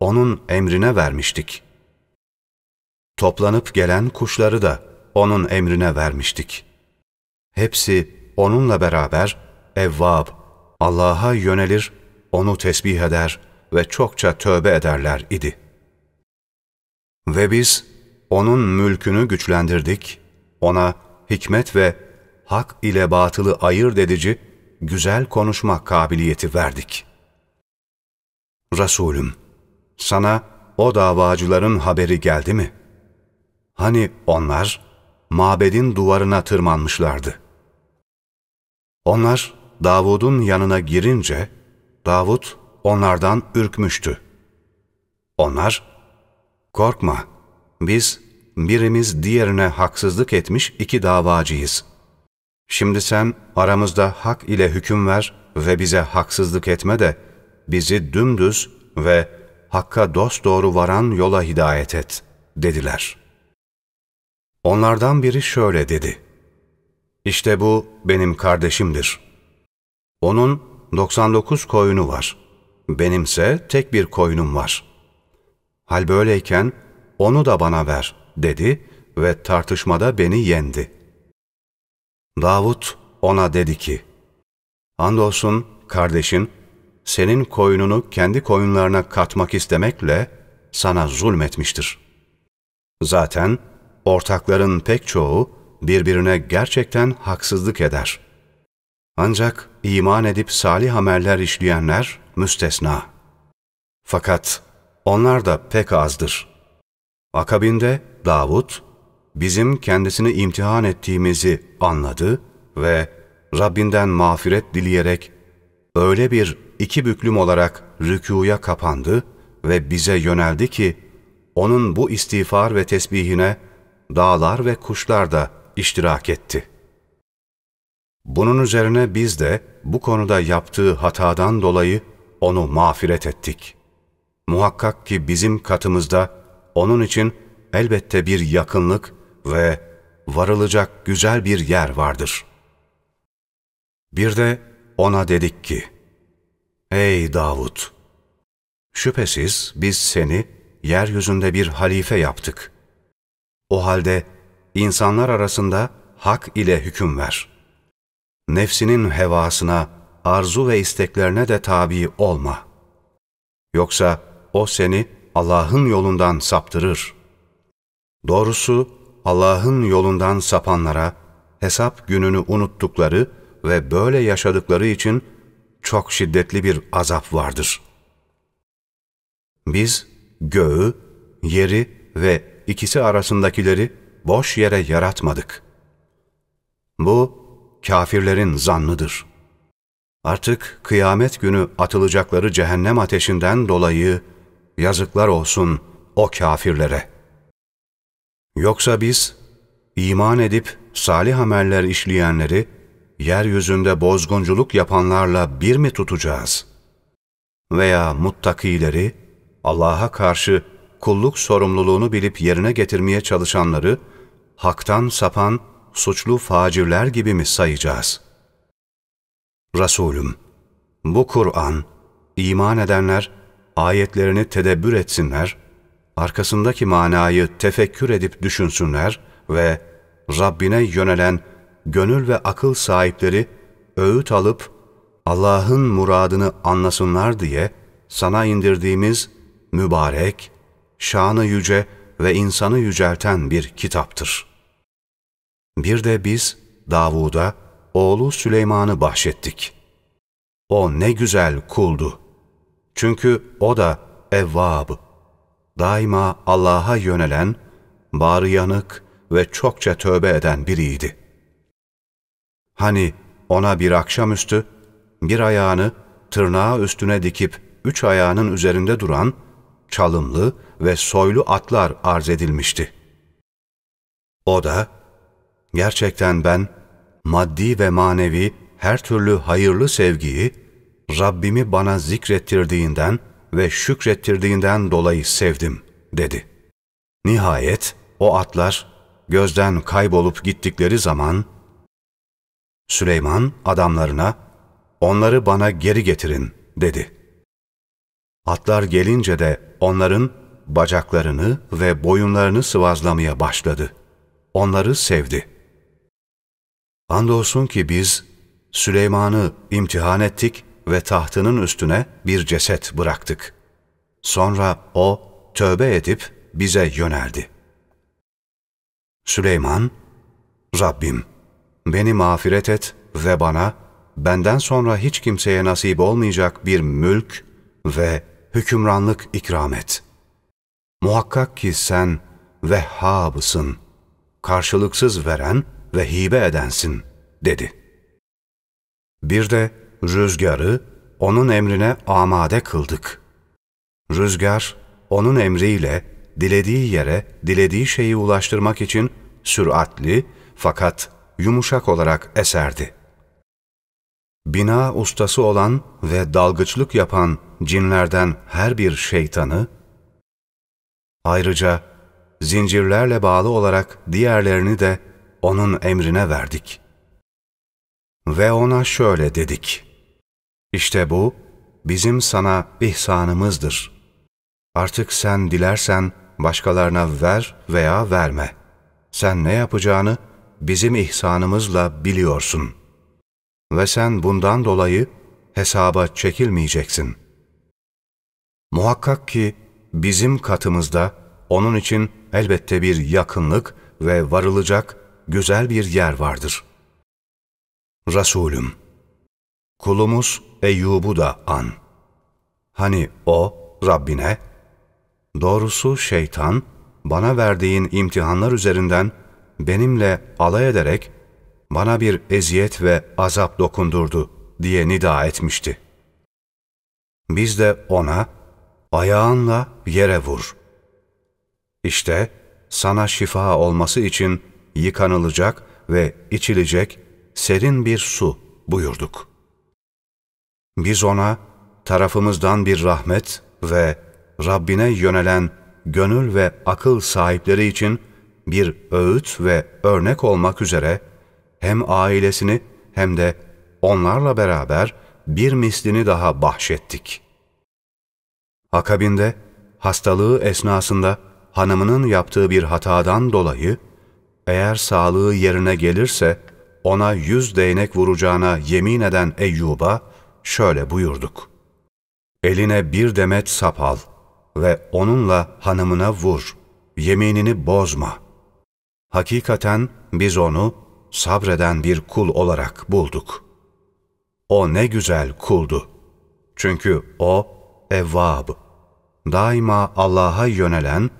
onun emrine vermiştik. Toplanıp gelen kuşları da onun emrine vermiştik. Hepsi onunla beraber evvab, Allah'a yönelir, onu tesbih eder ve çokça tövbe ederler idi. Ve biz onun mülkünü güçlendirdik, ona hikmet ve hak ile batılı ayırt edici, güzel konuşma kabiliyeti verdik. Resulüm, sana o davacıların haberi geldi mi? Hani onlar mabedin duvarına tırmanmışlardı. Onlar Davud'un yanına girince Davud onlardan ürkmüştü. Onlar, korkma biz birimiz diğerine haksızlık etmiş iki davacıyız. Şimdi sen aramızda hak ile hüküm ver ve bize haksızlık etme de bizi dümdüz ve Hakka dosdoğru varan yola hidayet et, dediler. Onlardan biri şöyle dedi. İşte bu benim kardeşimdir. Onun 99 koyunu var. Benimse tek bir koyunum var. Hal böyleyken onu da bana ver, dedi ve tartışmada beni yendi. Davut ona dedi ki, Andolsun kardeşin senin koyununu kendi koyunlarına katmak istemekle sana zulmetmiştir. Zaten ortakların pek çoğu birbirine gerçekten haksızlık eder. Ancak iman edip salih ameller işleyenler müstesna. Fakat onlar da pek azdır. Akabinde Davud, bizim kendisini imtihan ettiğimizi anladı ve Rabbinden mağfiret dileyerek öyle bir iki büklüm olarak rükuya kapandı ve bize yöneldi ki, onun bu istiğfar ve tesbihine dağlar ve kuşlar da iştirak etti. Bunun üzerine biz de bu konuda yaptığı hatadan dolayı onu mağfiret ettik. Muhakkak ki bizim katımızda onun için elbette bir yakınlık ve varılacak güzel bir yer vardır. Bir de ona dedik ki, Ey Davud! Şüphesiz biz seni yeryüzünde bir halife yaptık. O halde insanlar arasında hak ile hüküm ver. Nefsinin hevasına, arzu ve isteklerine de tabi olma. Yoksa o seni Allah'ın yolundan saptırır. Doğrusu Allah'ın yolundan sapanlara hesap gününü unuttukları ve böyle yaşadıkları için çok şiddetli bir azap vardır. Biz göğü, yeri ve ikisi arasındakileri boş yere yaratmadık. Bu kafirlerin zannıdır. Artık kıyamet günü atılacakları cehennem ateşinden dolayı yazıklar olsun o kafirlere. Yoksa biz iman edip salih ameller işleyenleri yeryüzünde bozgunculuk yapanlarla bir mi tutacağız? Veya muttakileri, Allah'a karşı kulluk sorumluluğunu bilip yerine getirmeye çalışanları, haktan sapan suçlu facirler gibi mi sayacağız? Resulüm, bu Kur'an, iman edenler ayetlerini tedebbür etsinler, arkasındaki manayı tefekkür edip düşünsünler ve Rabbine yönelen gönül ve akıl sahipleri öğüt alıp Allah'ın muradını anlasınlar diye sana indirdiğimiz mübarek, şanı yüce ve insanı yücelten bir kitaptır. Bir de biz Davud'a oğlu Süleyman'ı bahşettik. O ne güzel kuldu. Çünkü o da evvab, daima Allah'a yönelen, bağrı yanık ve çokça tövbe eden biriydi. Hani ona bir akşamüstü, bir ayağını tırnağı üstüne dikip üç ayağının üzerinde duran, çalımlı ve soylu atlar arz edilmişti. O da, gerçekten ben maddi ve manevi her türlü hayırlı sevgiyi Rabbimi bana zikrettirdiğinden ve şükrettirdiğinden dolayı sevdim, dedi. Nihayet o atlar gözden kaybolup gittikleri zaman, Süleyman adamlarına, onları bana geri getirin, dedi. Atlar gelince de onların bacaklarını ve boyunlarını sıvazlamaya başladı. Onları sevdi. Andolsun ki biz Süleyman'ı imtihan ettik ve tahtının üstüne bir ceset bıraktık. Sonra o tövbe edip bize yöneldi. Süleyman, Rabbim beni mağfiret et ve bana benden sonra hiç kimseye nasip olmayacak bir mülk ve hükümranlık ikram et. Muhakkak ki sen Vehhab'ısın, karşılıksız veren ve hibe edensin, dedi. Bir de rüzgarı onun emrine amade kıldık. Rüzgar, onun emriyle dilediği yere, dilediği şeyi ulaştırmak için süratli fakat yumuşak olarak eserdi. Bina ustası olan ve dalgıçlık yapan cinlerden her bir şeytanı, ayrıca zincirlerle bağlı olarak diğerlerini de onun emrine verdik. Ve ona şöyle dedik, İşte bu bizim sana ihsanımızdır. Artık sen dilersen başkalarına ver veya verme. Sen ne yapacağını bizim ihsanımızla biliyorsun. Ve sen bundan dolayı hesaba çekilmeyeceksin. Muhakkak ki bizim katımızda onun için elbette bir yakınlık ve varılacak güzel bir yer vardır. Resulüm, kulumuz Eyyub'u da an. Hani o Rabbine, doğrusu şeytan bana verdiğin imtihanlar üzerinden benimle alay ederek bana bir eziyet ve azap dokundurdu diye nida etmişti. Biz de ona ayağınla yere vur. İşte sana şifa olması için yıkanılacak ve içilecek serin bir su buyurduk. Biz ona tarafımızdan bir rahmet ve Rabbine yönelen gönül ve akıl sahipleri için bir öğüt ve örnek olmak üzere hem ailesini hem de onlarla beraber bir mislini daha bahşettik. Akabinde hastalığı esnasında hanımının yaptığı bir hatadan dolayı eğer sağlığı yerine gelirse ona yüz değnek vuracağına yemin eden Eyyub'a şöyle buyurduk. Eline bir demet sap al ve onunla hanımına vur, yeminini bozma. Hakikaten biz onu sabreden bir kul olarak bulduk. O ne güzel kuldu. Çünkü o evvab, daima Allah'a yönelen,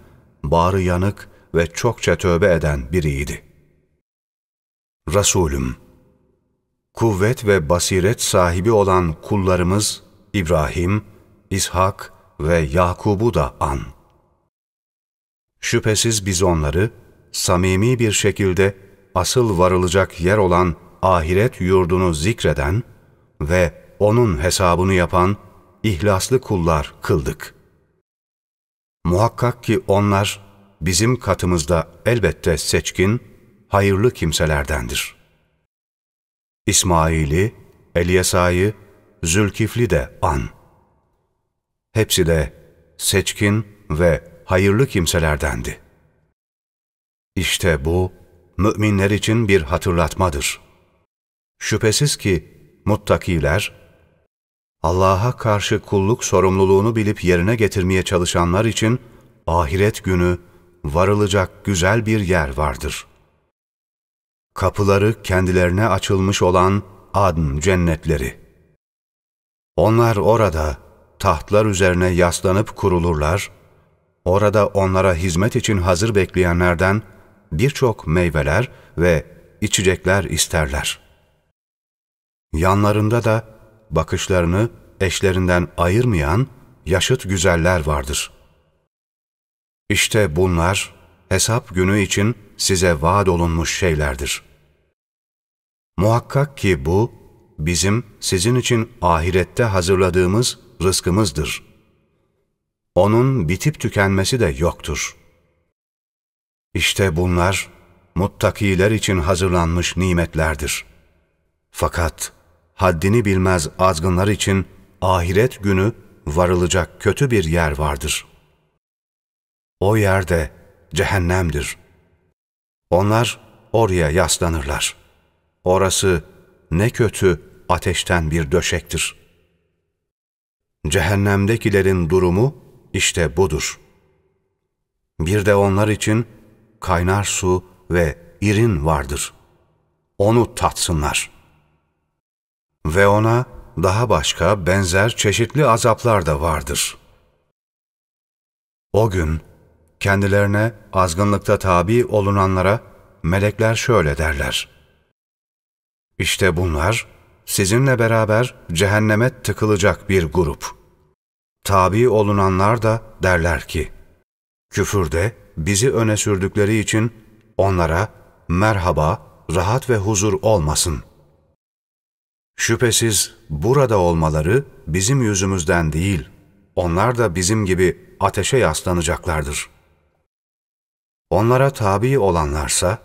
bağrı yanık ve çokça tövbe eden biriydi. Resulüm, kuvvet ve basiret sahibi olan kullarımız İbrahim, İshak ve Yakub'u da an. Şüphesiz biz onları samimi bir şekilde asıl varılacak yer olan ahiret yurdunu zikreden ve onun hesabını yapan ihlaslı kullar kıldık. Muhakkak ki onlar bizim katımızda elbette seçkin hayırlı kimselerdendir. İsmail'i, Elyasa'yı, Zülkifli de an. Hepsi de seçkin ve hayırlı kimselerdendi. İşte bu, müminler için bir hatırlatmadır. Şüphesiz ki muttakiler, Allah'a karşı kulluk sorumluluğunu bilip yerine getirmeye çalışanlar için ahiret günü varılacak güzel bir yer vardır. Kapıları kendilerine açılmış olan adn cennetleri. Onlar orada tahtlar üzerine yaslanıp kurulurlar, orada onlara hizmet için hazır bekleyenlerden birçok meyveler ve içecekler isterler. Yanlarında da bakışlarını eşlerinden ayırmayan yaşıt güzeller vardır. İşte bunlar hesap günü için size vaat olunmuş şeylerdir. Muhakkak ki bu, bizim sizin için ahirette hazırladığımız rızkımızdır. Onun bitip tükenmesi de yoktur. İşte bunlar, muttakiler için hazırlanmış nimetlerdir. Fakat haddini bilmez azgınlar için ahiret günü varılacak kötü bir yer vardır. O yerde cehennemdir. Onlar oraya yaslanırlar. Orası ne kötü ateşten bir döşektir. Cehennemdekilerin durumu işte budur. Bir de onlar için kaynar su ve irin vardır. Onu tatsınlar. Ve ona daha başka benzer çeşitli azaplar da vardır. O gün kendilerine azgınlıkta tabi olunanlara melekler şöyle derler. İşte bunlar sizinle beraber cehenneme tıkılacak bir grup. Tabi olunanlar da derler ki, küfürde bizi öne sürdükleri için onlara merhaba, rahat ve huzur olmasın. Şüphesiz burada olmaları bizim yüzümüzden değil, onlar da bizim gibi ateşe yaslanacaklardır. Onlara tabi olanlarsa,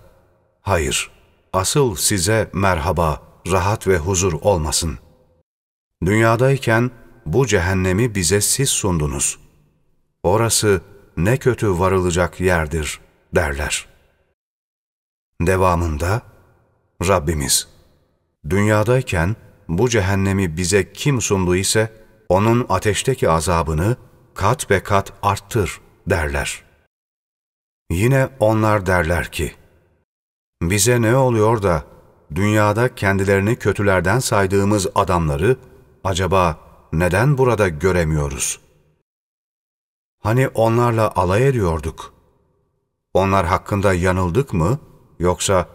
hayır, asıl size merhaba, rahat ve huzur olmasın. Dünyadayken bu cehennemi bize siz sundunuz. Orası ne kötü varılacak yerdir derler. Devamında Rabbimiz, dünyadayken bu cehennemi bize kim sundu ise onun ateşteki azabını kat be kat arttır derler. Yine onlar derler ki, bize ne oluyor da dünyada kendilerini kötülerden saydığımız adamları acaba neden burada göremiyoruz? Hani onlarla alay ediyorduk. Onlar hakkında yanıldık mı yoksa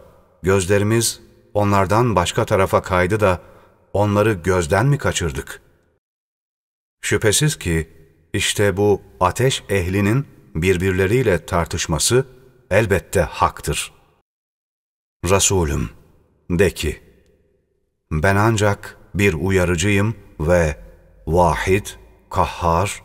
gözlerimiz onlardan başka tarafa kaydı da onları gözden mi kaçırdık? Şüphesiz ki işte bu ateş ehlinin birbirleriyle tartışması elbette haktır. Resulüm, de ki, ben ancak bir uyarıcıyım ve vahid, kahhar,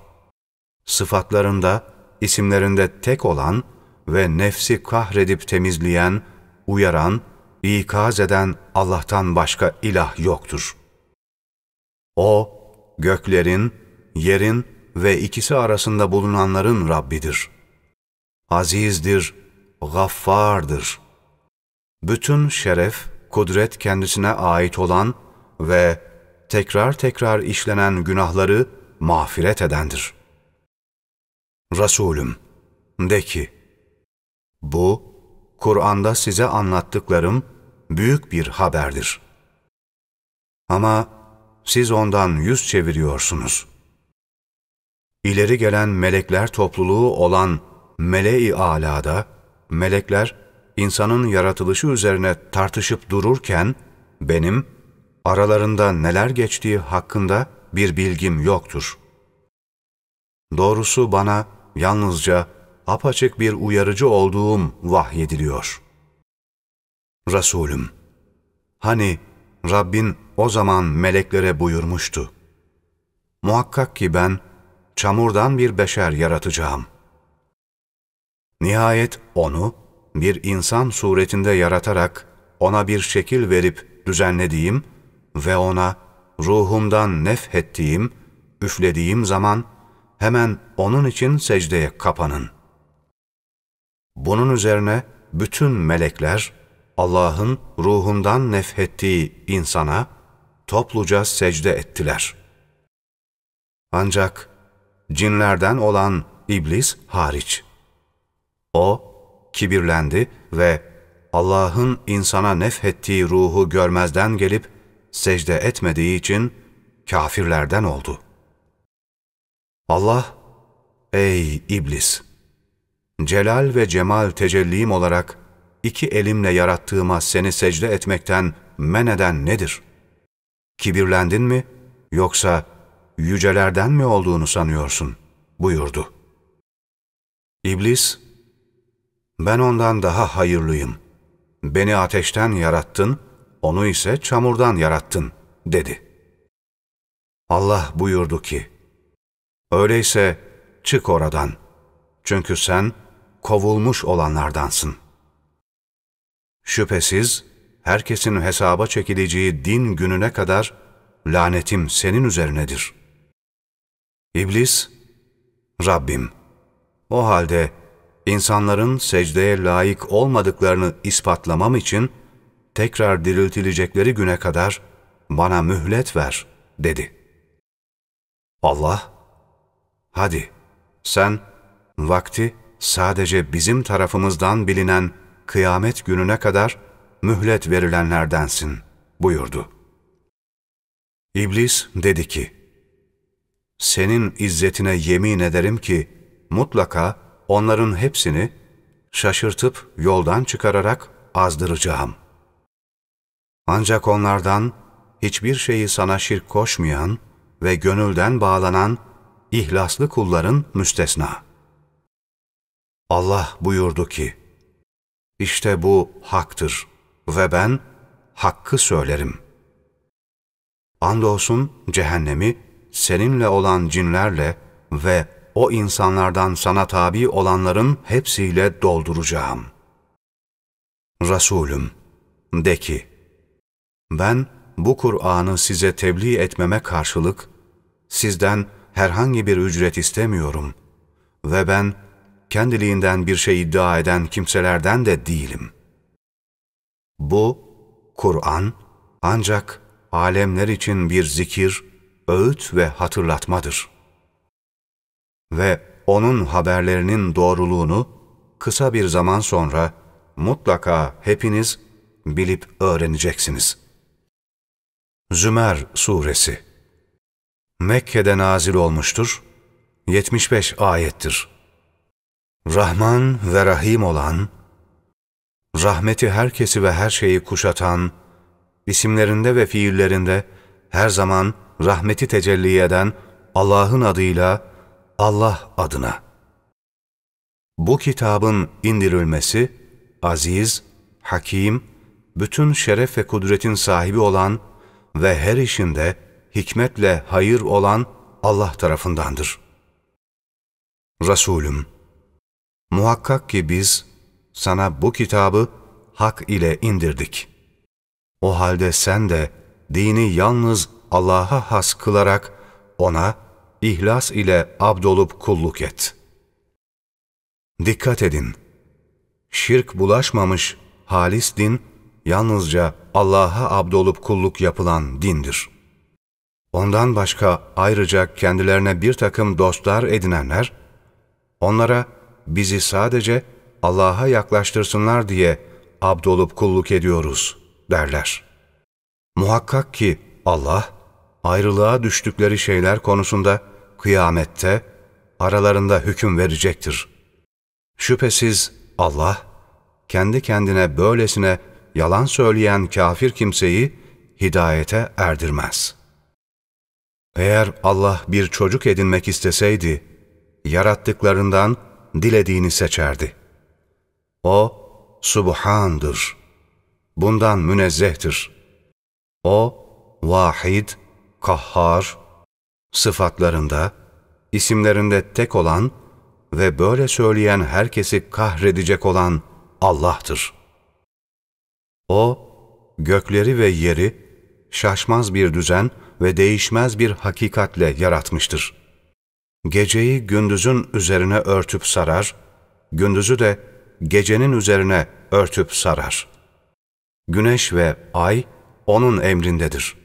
sıfatlarında, isimlerinde tek olan ve nefsi kahredip temizleyen, uyaran, ikaz eden Allah'tan başka ilah yoktur. O, göklerin, yerin ve ikisi arasında bulunanların Rabbidir. Azizdir, gaffardır. Bütün şeref, kudret kendisine ait olan ve tekrar tekrar işlenen günahları mağfiret edendir. Resulüm, de ki, bu, Kur'an'da size anlattıklarım büyük bir haberdir. Ama siz ondan yüz çeviriyorsunuz. İleri gelen melekler topluluğu olan Mele-i Ala'da, melekler insanın yaratılışı üzerine tartışıp dururken, benim aralarında neler geçtiği hakkında bir bilgim yoktur. Doğrusu bana yalnızca apaçık bir uyarıcı olduğum vahyediliyor. Resulüm, hani Rabbin o zaman meleklere buyurmuştu. Muhakkak ki ben çamurdan bir beşer yaratacağım. Nihayet onu bir insan suretinde yaratarak ona bir şekil verip düzenlediğim ve ona ruhumdan nefhettiğim, üflediğim zaman hemen onun için secdeye kapanın. Bunun üzerine bütün melekler Allah'ın ruhundan nefhettiği insana topluca secde ettiler. Ancak cinlerden olan iblis hariç. O kibirlendi ve Allah'ın insana nefhettiği ruhu görmezden gelip secde etmediği için kafirlerden oldu. Allah, ey iblis! Celal ve cemal tecellim olarak iki elimle yarattığıma seni secde etmekten men eden nedir? Kibirlendin mi yoksa yücelerden mi olduğunu sanıyorsun? buyurdu. İblis, ben ondan daha hayırlıyım. Beni ateşten yarattın, onu ise çamurdan yarattın, dedi. Allah buyurdu ki, öyleyse çık oradan, çünkü sen kovulmuş olanlardansın. Şüphesiz herkesin hesaba çekileceği din gününe kadar lanetim senin üzerinedir. İblis, Rabbim, o halde insanların secdeye layık olmadıklarını ispatlamam için tekrar diriltilecekleri güne kadar bana mühlet ver, dedi. Allah, hadi sen vakti sadece bizim tarafımızdan bilinen kıyamet gününe kadar mühlet verilenlerdensin buyurdu. İblis dedi ki, senin izzetine yemin ederim ki mutlaka onların hepsini şaşırtıp yoldan çıkararak azdıracağım. Ancak onlardan hiçbir şeyi sana şirk koşmayan ve gönülden bağlanan ihlaslı kulların müstesna. Allah buyurdu ki, İşte bu haktır ve ben hakkı söylerim. Andolsun cehennemi seninle olan cinlerle ve o insanlardan sana tabi olanların hepsiyle dolduracağım. Resulüm, de ki, ben bu Kur'an'ı size tebliğ etmeme karşılık, sizden herhangi bir ücret istemiyorum ve ben kendiliğinden bir şey iddia eden kimselerden de değilim. Bu, Kur'an ancak alemler için bir zikir, öğüt ve hatırlatmadır. Ve onun haberlerinin doğruluğunu kısa bir zaman sonra mutlaka hepiniz bilip öğreneceksiniz. Zümer Suresi Mekke'de nazil olmuştur, 75 ayettir. Rahman ve Rahim olan, rahmeti herkesi ve her şeyi kuşatan, isimlerinde ve fiillerinde her zaman rahmeti tecelli eden Allah'ın adıyla Allah adına. Bu kitabın indirilmesi, aziz, hakim, bütün şeref ve kudretin sahibi olan ve her işinde hikmetle hayır olan Allah tarafındandır. Resulüm, muhakkak ki biz sana bu kitabı hak ile indirdik. O halde sen de dini yalnız Allah'a has kılarak ona ihlas ile abdolup kulluk et. Dikkat edin! Şirk bulaşmamış halis din, yalnızca Allah'a abdolup kulluk yapılan dindir. Ondan başka ayrıca kendilerine bir takım dostlar edinenler, onlara bizi sadece Allah'a yaklaştırsınlar diye abdolup kulluk ediyoruz derler. Muhakkak ki Allah, ayrılığa düştükleri şeyler konusunda kıyamette aralarında hüküm verecektir. Şüphesiz Allah, kendi kendine böylesine yalan söyleyen kafir kimseyi hidayete erdirmez. Eğer Allah bir çocuk edinmek isteseydi, yarattıklarından dilediğini seçerdi. O, Subhan'dır. Bundan münezzehtir. O, vahid, kahhar, sıfatlarında, isimlerinde tek olan ve böyle söyleyen herkesi kahredecek olan Allah'tır. O, gökleri ve yeri şaşmaz bir düzen ve değişmez bir hakikatle yaratmıştır. Geceyi gündüzün üzerine örtüp sarar, gündüzü de gecenin üzerine örtüp sarar. Güneş ve ay O'nun emrindedir.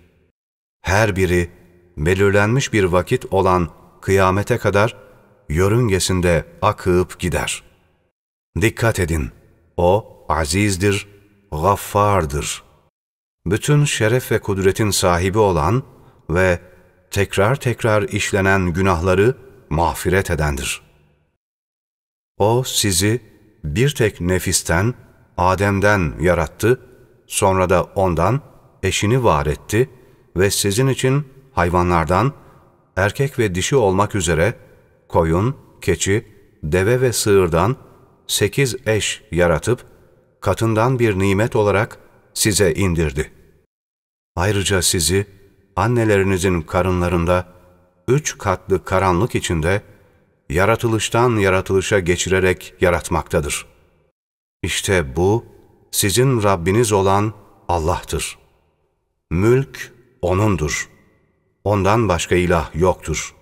Her biri belirlenmiş bir vakit olan kıyamete kadar yörüngesinde akıp gider. Dikkat edin, O azizdir, gaffardır. Bütün şeref ve kudretin sahibi olan ve tekrar tekrar işlenen günahları mağfiret edendir. O sizi bir tek nefisten, Adem'den yarattı, sonra da ondan eşini var etti ve sizin için hayvanlardan, erkek ve dişi olmak üzere koyun, keçi, deve ve sığırdan sekiz eş yaratıp, katından bir nimet olarak size indirdi. Ayrıca sizi annelerinizin karınlarında üç katlı karanlık içinde yaratılıştan yaratılışa geçirerek yaratmaktadır. İşte bu sizin Rabbiniz olan Allah'tır. Mülk O'nundur. Ondan başka ilah yoktur.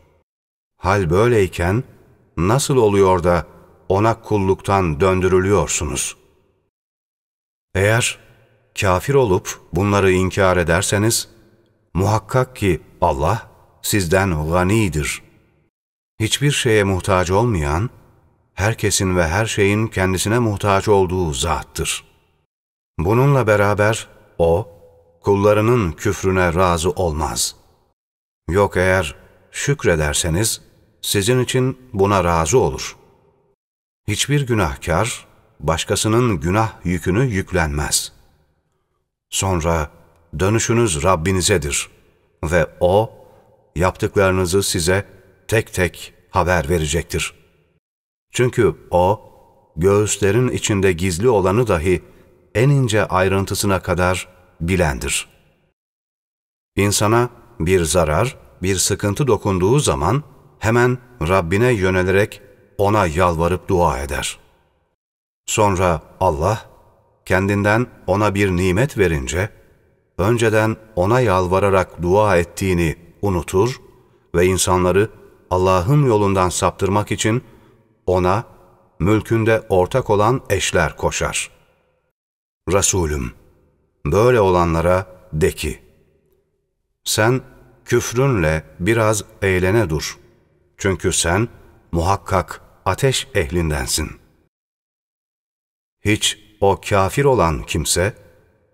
Hal böyleyken nasıl oluyor da O'na kulluktan döndürülüyorsunuz? Eğer kafir olup bunları inkar ederseniz, muhakkak ki Allah sizden ganidir. Hiçbir şeye muhtaç olmayan, herkesin ve her şeyin kendisine muhtaç olduğu zattır. Bununla beraber O, kullarının küfrüne razı olmaz. Yok eğer şükrederseniz, sizin için buna razı olur. Hiçbir günahkar, başkasının günah yükünü yüklenmez. Sonra dönüşünüz Rabbinizedir ve O, yaptıklarınızı size tek tek haber verecektir. Çünkü O, göğüslerin içinde gizli olanı dahi en ince ayrıntısına kadar bilendir. İnsana bir zarar, bir sıkıntı dokunduğu zaman hemen Rabbine yönelerek ona yalvarıp dua eder. Sonra Allah kendinden ona bir nimet verince, önceden ona yalvararak dua ettiğini unutur ve insanları Allah'ın yolundan saptırmak için ona mülkünde ortak olan eşler koşar. Resulüm, böyle olanlara de ki, sen küfrünle biraz eğlene dur. Çünkü sen muhakkak ateş ehlindensin. Hiç o kafir olan kimse,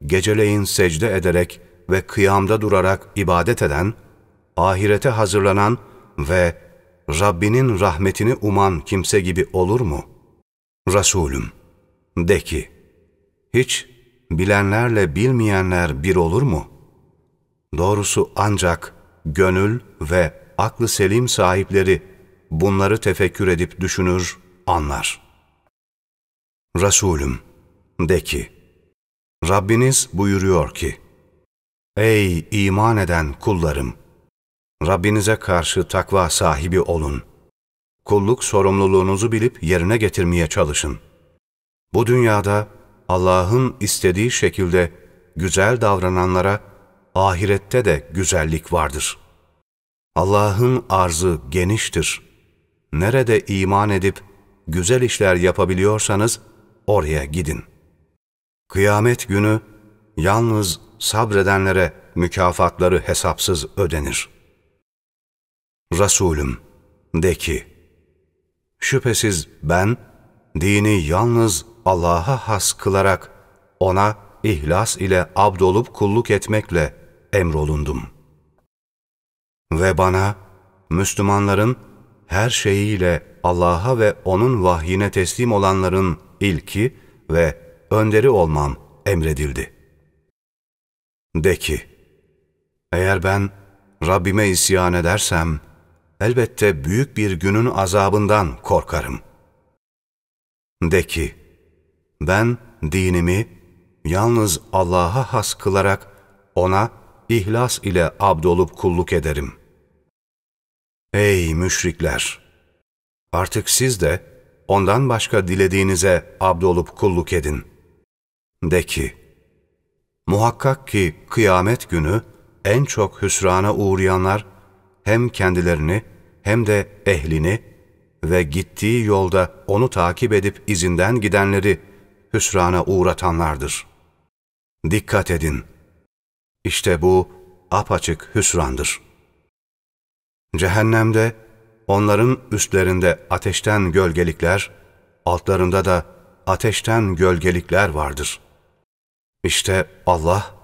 geceleyin secde ederek ve kıyamda durarak ibadet eden, ahirete hazırlanan ve Rabbinin rahmetini uman kimse gibi olur mu? Resulüm, de ki, hiç bilenlerle bilmeyenler bir olur mu? Doğrusu ancak gönül ve aklı selim sahipleri bunları tefekkür edip düşünür, anlar. Resulüm, de ki, Rabbiniz buyuruyor ki, Ey iman eden kullarım! Rabbinize karşı takva sahibi olun. Kulluk sorumluluğunuzu bilip yerine getirmeye çalışın. Bu dünyada Allah'ın istediği şekilde güzel davrananlara ahirette de güzellik vardır. Allah'ın arzı geniştir. Nerede iman edip güzel işler yapabiliyorsanız oraya gidin. Kıyamet günü yalnız sabredenlere mükafatları hesapsız ödenir. Resulüm, de ki, şüphesiz ben dini yalnız Allah'a has kılarak ona ihlas ile abdolup kulluk etmekle emrolundum. Ve bana Müslümanların her şeyiyle Allah'a ve O'nun vahyine teslim olanların ilki ve önderi olmam emredildi. De ki, eğer ben Rabbime isyan edersem, elbette büyük bir günün azabından korkarım. De ki, ben dinimi yalnız Allah'a has kılarak ona ihlas ile abdolup kulluk ederim. Ey müşrikler! Artık siz de ondan başka dilediğinize abdolup kulluk edin. De ki, muhakkak ki kıyamet günü en çok hüsrana uğrayanlar hem kendilerini hem de ehlini ve gittiği yolda onu takip edip izinden gidenleri hüsrana uğratanlardır. Dikkat edin! İşte bu apaçık hüsrandır. Cehennemde onların üstlerinde ateşten gölgelikler, altlarında da ateşten gölgelikler vardır. İşte Allah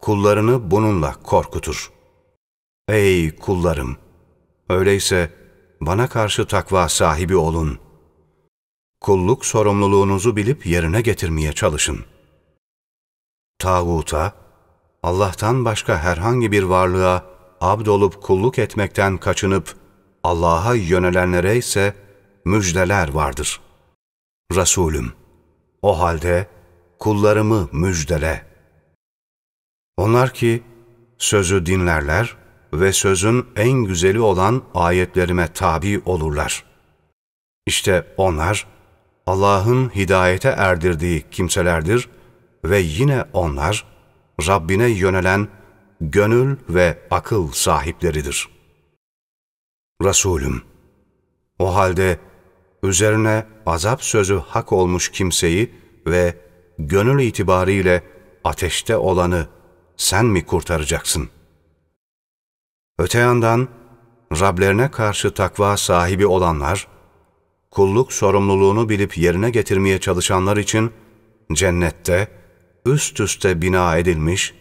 kullarını bununla korkutur. Ey kullarım! Öyleyse bana karşı takva sahibi olun. Kulluk sorumluluğunuzu bilip yerine getirmeye çalışın. Tağuta, Allah'tan başka herhangi bir varlığa abd olup kulluk etmekten kaçınıp Allah'a yönelenlere ise müjdeler vardır. Resulüm, o halde kullarımı müjdele. Onlar ki sözü dinlerler ve sözün en güzeli olan ayetlerime tabi olurlar. İşte onlar Allah'ın hidayete erdirdiği kimselerdir ve yine onlar Rabbine yönelen gönül ve akıl sahipleridir. Resulüm, o halde üzerine azap sözü hak olmuş kimseyi ve gönül itibariyle ateşte olanı sen mi kurtaracaksın? Öte yandan Rablerine karşı takva sahibi olanlar, kulluk sorumluluğunu bilip yerine getirmeye çalışanlar için cennette üst üste bina edilmiş,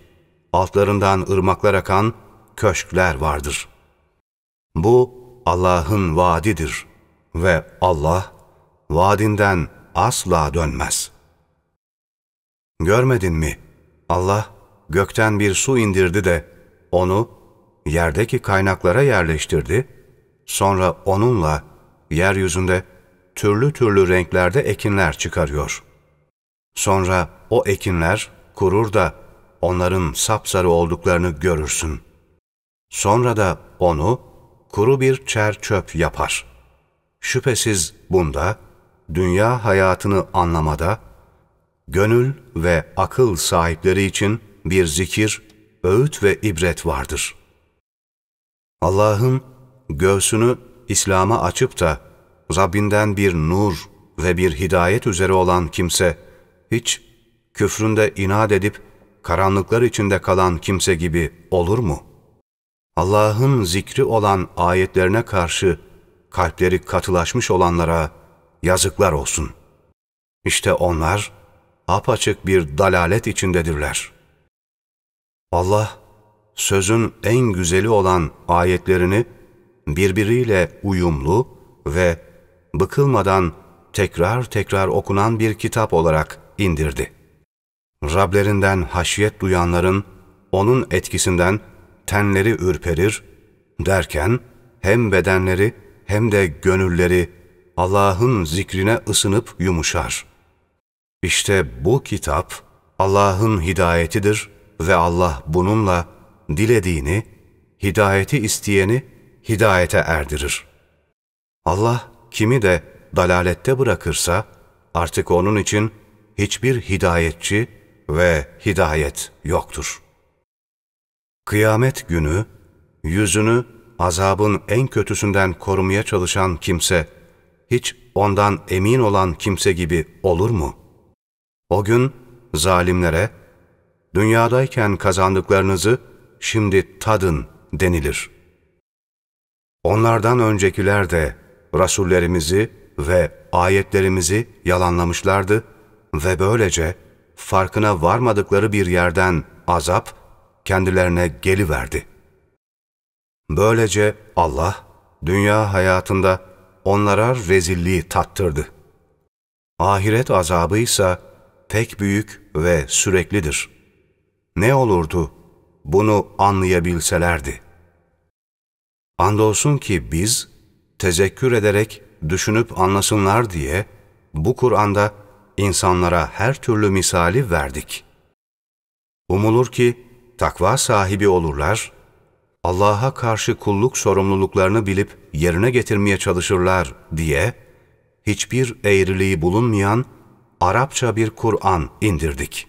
altlarından ırmaklar akan köşkler vardır. Bu Allah'ın vaadidir ve Allah vaadinden asla dönmez. Görmedin mi? Allah gökten bir su indirdi de onu yerdeki kaynaklara yerleştirdi, sonra onunla yeryüzünde türlü türlü renklerde ekinler çıkarıyor. Sonra o ekinler kurur da onların sapsarı olduklarını görürsün. Sonra da onu kuru bir çer çöp yapar. Şüphesiz bunda, dünya hayatını anlamada, gönül ve akıl sahipleri için bir zikir, öğüt ve ibret vardır. Allah'ın göğsünü İslam'a açıp da Rabbinden bir nur ve bir hidayet üzere olan kimse, hiç küfründe inat edip karanlıklar içinde kalan kimse gibi olur mu? Allah'ın zikri olan ayetlerine karşı kalpleri katılaşmış olanlara yazıklar olsun. İşte onlar apaçık bir dalalet içindedirler. Allah, sözün en güzeli olan ayetlerini birbiriyle uyumlu ve bıkılmadan tekrar tekrar okunan bir kitap olarak indirdi. Rablerinden haşiyet duyanların onun etkisinden tenleri ürperir derken hem bedenleri hem de gönülleri Allah'ın zikrine ısınıp yumuşar. İşte bu kitap Allah'ın hidayetidir ve Allah bununla dilediğini, hidayeti isteyeni hidayete erdirir. Allah kimi de dalalette bırakırsa artık onun için hiçbir hidayetçi ve hidayet yoktur. Kıyamet günü yüzünü azabın en kötüsünden korumaya çalışan kimse, hiç ondan emin olan kimse gibi olur mu? O gün zalimlere, dünyadayken kazandıklarınızı şimdi tadın denilir. Onlardan öncekiler de Rasullerimizi ve ayetlerimizi yalanlamışlardı ve böylece farkına varmadıkları bir yerden azap kendilerine geliverdi. Böylece Allah dünya hayatında onlara rezilliği tattırdı. Ahiret azabı ise pek büyük ve süreklidir. Ne olurdu bunu anlayabilselerdi? Andolsun ki biz tezekkür ederek düşünüp anlasınlar diye bu Kur'an'da insanlara her türlü misali verdik. Umulur ki takva sahibi olurlar, Allah'a karşı kulluk sorumluluklarını bilip yerine getirmeye çalışırlar diye hiçbir eğriliği bulunmayan Arapça bir Kur'an indirdik.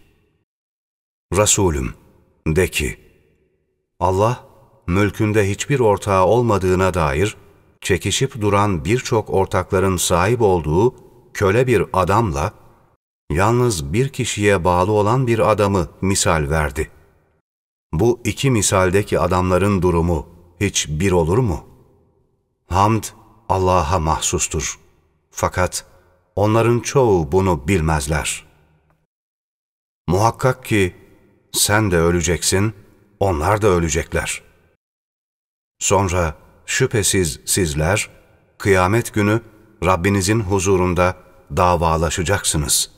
Resulüm, de ki, Allah, mülkünde hiçbir ortağı olmadığına dair, çekişip duran birçok ortakların sahip olduğu köle bir adamla, yalnız bir kişiye bağlı olan bir adamı misal verdi. Bu iki misaldeki adamların durumu hiç bir olur mu? Hamd Allah'a mahsustur. Fakat onların çoğu bunu bilmezler. Muhakkak ki sen de öleceksin, onlar da ölecekler. Sonra şüphesiz sizler kıyamet günü Rabbinizin huzurunda davalaşacaksınız.''